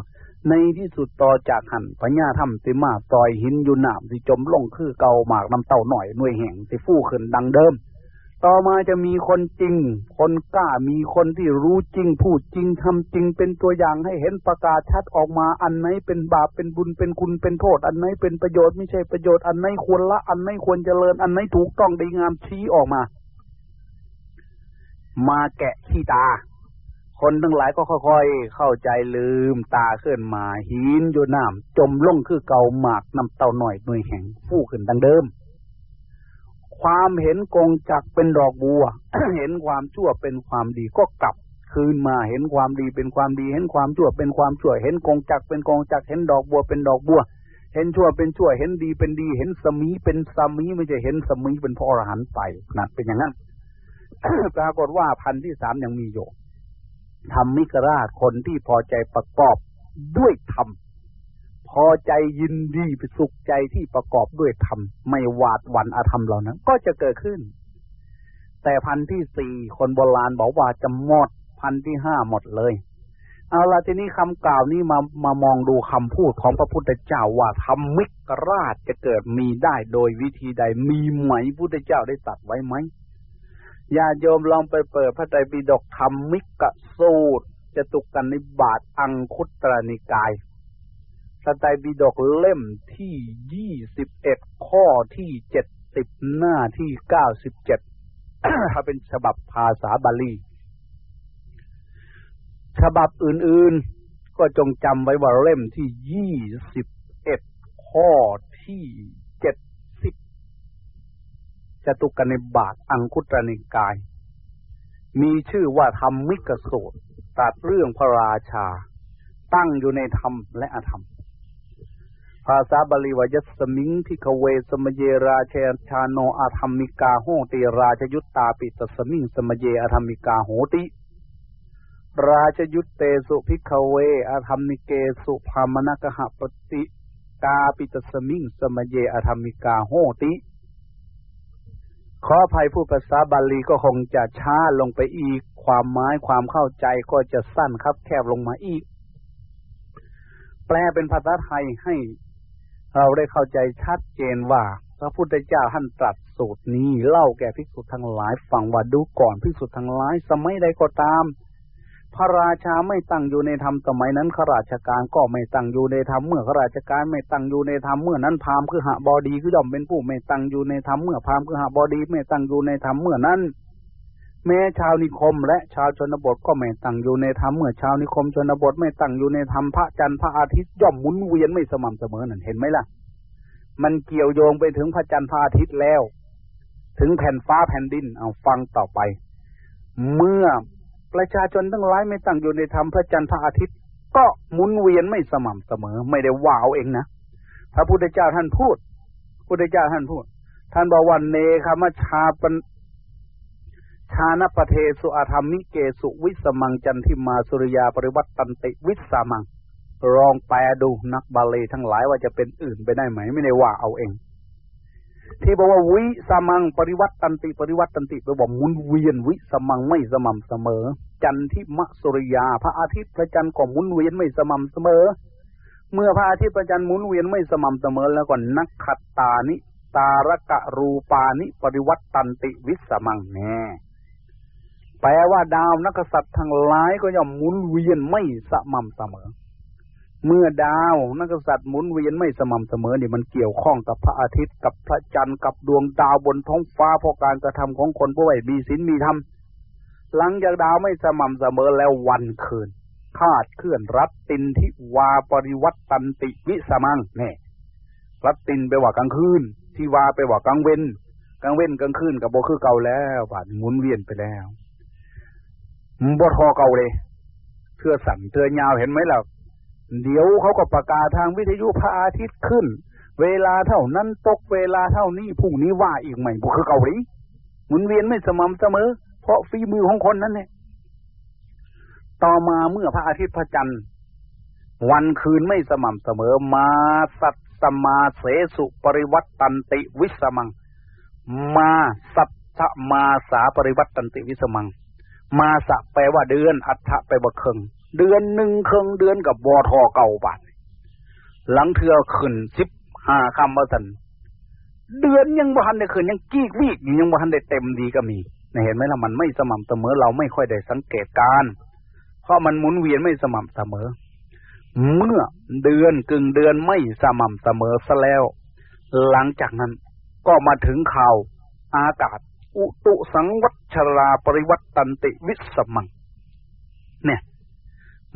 ในที่สุดต่อจากหันพญาถ้ำสิมาซอยหินอยู่หนามสิจมลงคือเกาหมากน้ำเต่าหน่อยหน่วยแห่งสิฟู่ขึ้นดังเดิม ต่อมาจะมีคนจริง คนกล้ามีคนที่รู้จริง พูดจริงทำจริงเป็นตัวอย่างให้เห็นประกาศชัดออกมาอันไหนเป็นบาปเป็นบุญเป็นคุณเป็นโทษ อันไหนเป็นประโยชน์ไม่ใช่ประโยชน์อันไหนควรละ อันไหนควรเจริญ อันไหนถูกต้องดีงามชี้ออกมา มาแกะขี้ตา คนทั้งหลายก็ค่อยๆ เข้าใจลืมตาขึ้นมาหินอยู่น้ำจมลงคือเก่าหมากน้ำเต่าหน่อยหน่วยแห่งฟู่ขึ้นดังเดิม ความเห็นกงจักเป็นดอกบัว เห็นความชั่วเป็นความดีก็กลับคืนมาเห็นความดีเป็นความดี เห็นความชั่วเป็นความชั่ว เห็นกงจักเป็นกงจักเห็นดอกบัวเป็นดอกบัว เห็นชั่วเป็นชั่ว เห็นดีเป็นดี เห็นสมีเป็นสมีไม่ใช่เห็นสมีเป็นพระอรหันต์ไปนั่นเป็นอย่างนั้นปรากฏว่าพันที่สามยังมีอยู่ทำมิกราชคนที่พอใจประกอบด้วยธรรม พอใจยินดีไปสุขใจที่ประกอบด้วยธรรม ไม่หวาดหวั่นอาธรรมเหล่านั้น ก็จะเกิดขึ้น แต่พันที่สี่คนโบราณบอกว่าจะหมด พันที่ห้าหมดเลย เอาละทีนี้คำกล่าวนี้มามามองดูคำพูดของพระพุทธเจ้าว่าธรรมมิกราชจะเกิดมีได้โดยวิธีใดมีไหมพุทธเจ้าได้ตัดไว้ไหมญาโยมลองไปเปิดพระไตรปิฎกธรรมมิกสูตรจะตุกกันในบาทอังคุตรนิกาย พระไตรปิฎกเล่มที่ยี่สิบเอ็ดข้อที่เจ็ดสิบหน้าที่เก้าสิบเจ็ดถ้าเป็นฉบับภาษาบาลี ฉบับอื่นๆ ก็จงจำไว้ว่าเล่มที่ยี่สิบเอ็ดข้อที่เจ็ดสิบจตุกกนิบาตอังคุตตรนิกาย มีชื่อว่าธัมมิกสูตรตรัสเรื่องพระราชา ตั้งอยู่ในธรรมและอธรรม ภาษาบาลีว่ายัสมิง ภิกขเวสมเยราชาโน อธัมมิกาโหนติราชยุตตาปิ ตัสมิงสมเย อธัมมิกาโหนติ ราชยุตเตสุ ภิกขเว อธัมมิเกสุ พราหมณคหปติกาปิ ตัสมิงสมเย อธัมมิกาโหนติ ขออภัยพูดภาษาบาลีก็คงจะช้าลงไปอีก ความหมายความเข้าใจก็จะสั้นครับแคบลงมาอีก แปลเป็นภาษาไทยให้ เราได้เข้าใจชัดเจนว่า พระพุทธเจ้าท่านตรัสสูตรนี้เล่าแก่ภิกษุทั้งหลายฟังว่าดูก่อนภิกษุทั้งหลายสมัยใดก็ตาม พระราชาไม่ตั้งอยู่ในธรรมสมัยนั้นข้าราชการก็ไม่ตั้งอยู่ในธรรมเมื่อข้าราชการไม่ตั้งอยู่ในธรรมเมื่อนั้นพราหมณ์คือหบดีคือย่อมเป็นผู้ไม่ตั้งอยู่ในธรรมเมื่อพราหมณ์คือหบดีไม่ตั้งอยู่ในธรรมเมื่อนั้น แม้ชาวนิคมและชาวชนบทก็ไม่ตั้งอยู่ในธรรมเมื่อชาวนิคมชนบทไม่ตั้งอยู่ในธรรมพระจันทร์พระอาทิตย์ย่อมหมุนเวียนไม่สม่ำเสมอนั่นเห็นไหมล่ะ มันเกี่ยวโยงไปถึงพระจันทร์พระอาทิตย์แล้ว ถึงแผ่นฟ้าแผ่นดินเอาฟังต่อไป เมื่อประชาชนทั้งหลายไม่ตั้งอยู่ในธรรมพระจันทร์พระอาทิตย์ ก็หมุนเวียนไม่สม่ำเสมอ ไม่ได้ว่าเอาเองนะพระพุทธเจ้าท่านพูดพุทธเจ้าท่านพูด ท่านบอกวันเนคามชาปน ชาณปเทสุอาธรรมิเกสุวิสมังจันทิมาสุริยาปริวัตตันติวิสามังลองแปลดูนักบาลีทั้งหลายว่าจะเป็นอื่นไปได้ไหมไม่ได้ว่าเอาเอง ที่บอกว่าวิสมังปริวัตตันติปริวัตตันติแปลว่าหมุนเวียนวิสมังไม่สม่ำเสมอ จันทิมสุริยา พระอาทิตย์พระจันทร์ก็หมุนเวียนไม่สม่ำเสมอ เมื่อพระอาทิตย์พระจันทร์หมุนเวียนไม่สม่ำเสมอ แล้วก็นักขัตตานิ ตารกรูปานิ ปริวัตตันติวิสมังแน่ แปลว่าดาวนักษัตริย์ทั้งหลายก็ย่อมหมุนเวียนไม่สม่ำเสมอ เมื่อดาวนักษัตริย์หมุนเวียนไม่สม่ำเสมอนี่มันเกี่ยวข้องกับพระอาทิตย์กับพระจันทร์กับดวงดาวบนท้องฟ้าเพราะการกระทำของคนผู้ไม่มีศีลมีธรรมหลังจากดาวไม่สม่ำเสมอแล้ววันคืนคาดเคลื่อนรัตตินทิวาปริวัตตันติวิสมังเนี่ยรัตตินไปว่ากลางคืนที่วาไปว่ากลางเว้นกลางเว้นกลางคืนกับโบคือเก่าแล้วบาดหมุนเวียนไปแล้ว บทอเก่าเลยเทือสั่นเทือยาวเห็นไหมล่ะเดี๋ยวเขาก็ประกาศทางวิทยุพระอาทิตย์ขึ้น เวลาเท่านั้นตกเวลาเท่านี้พรุ่งนี้ว่าอีกใหม่บุคือเก่าเลยหมุนเวียนไม่สม่ำเสมอ เพราะฝีมือของคนนั้นเนี่ยต่อมาเมื่อพระอาทิตย์พระจันทร์ วันคืนไม่สม่ำเสมอมาสัตสมาเสสุปริวัตตันติวิสมัง มาสัตมาสาปริวัตตันติวิสมัง มาสะแปลว่าเดือน อัฐะแปลว่าเคิงเดือนหนึ่งเคิงเดือนกับบอทอเก่าบาทหลังเทือขึ้นสิบห้าคำมาสันเดือนยังบ่ทันได้ขึ้นยังกี้วีกยังบ่ทันได้เต็มดีก็มีเห็นไหมล่ะมันไม่สม่ำเสมอเราไม่ค่อยได้สังเกตการ เพราะมันหมุนเวียนไม่สม่ำเสมอ เมื่อเดือนกึ่งเดือนไม่สม่ำเสมอซะแล้ว หลังจากนั้นก็มาถึงข่าวอากาศ อุตุสังวัชราปริวัตตันติวิสมัง เนี่ย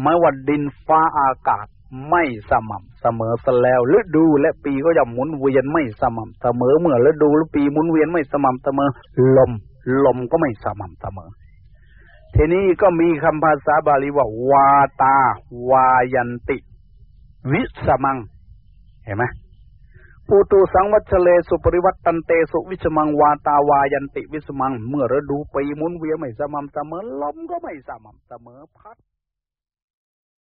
ไม่ว่าดินฟ้าอากาศไม่สม่ำเสมอซะแล้วฤดูและปีก็จะหมุนเวียนไม่สม่ำเสมอเมื่อฤดูและปีหมุนเวียนไม่สม่ำเสมอ ลม ลมก็ไม่สม่ำเสมอ ทีนี้ก็มีคำภาษาบาลีว่าวาตา วายันติ วิสมัง เห็นไหม อุตุสังวัจฉเรสุปริวัตตันเตสุวิสมังวาตาวายันติวิสมัง เมื่อฤดูปีหมุนเวียนไม่สม่ำเสมอลมก็ไม่สม่ำเสมอพัด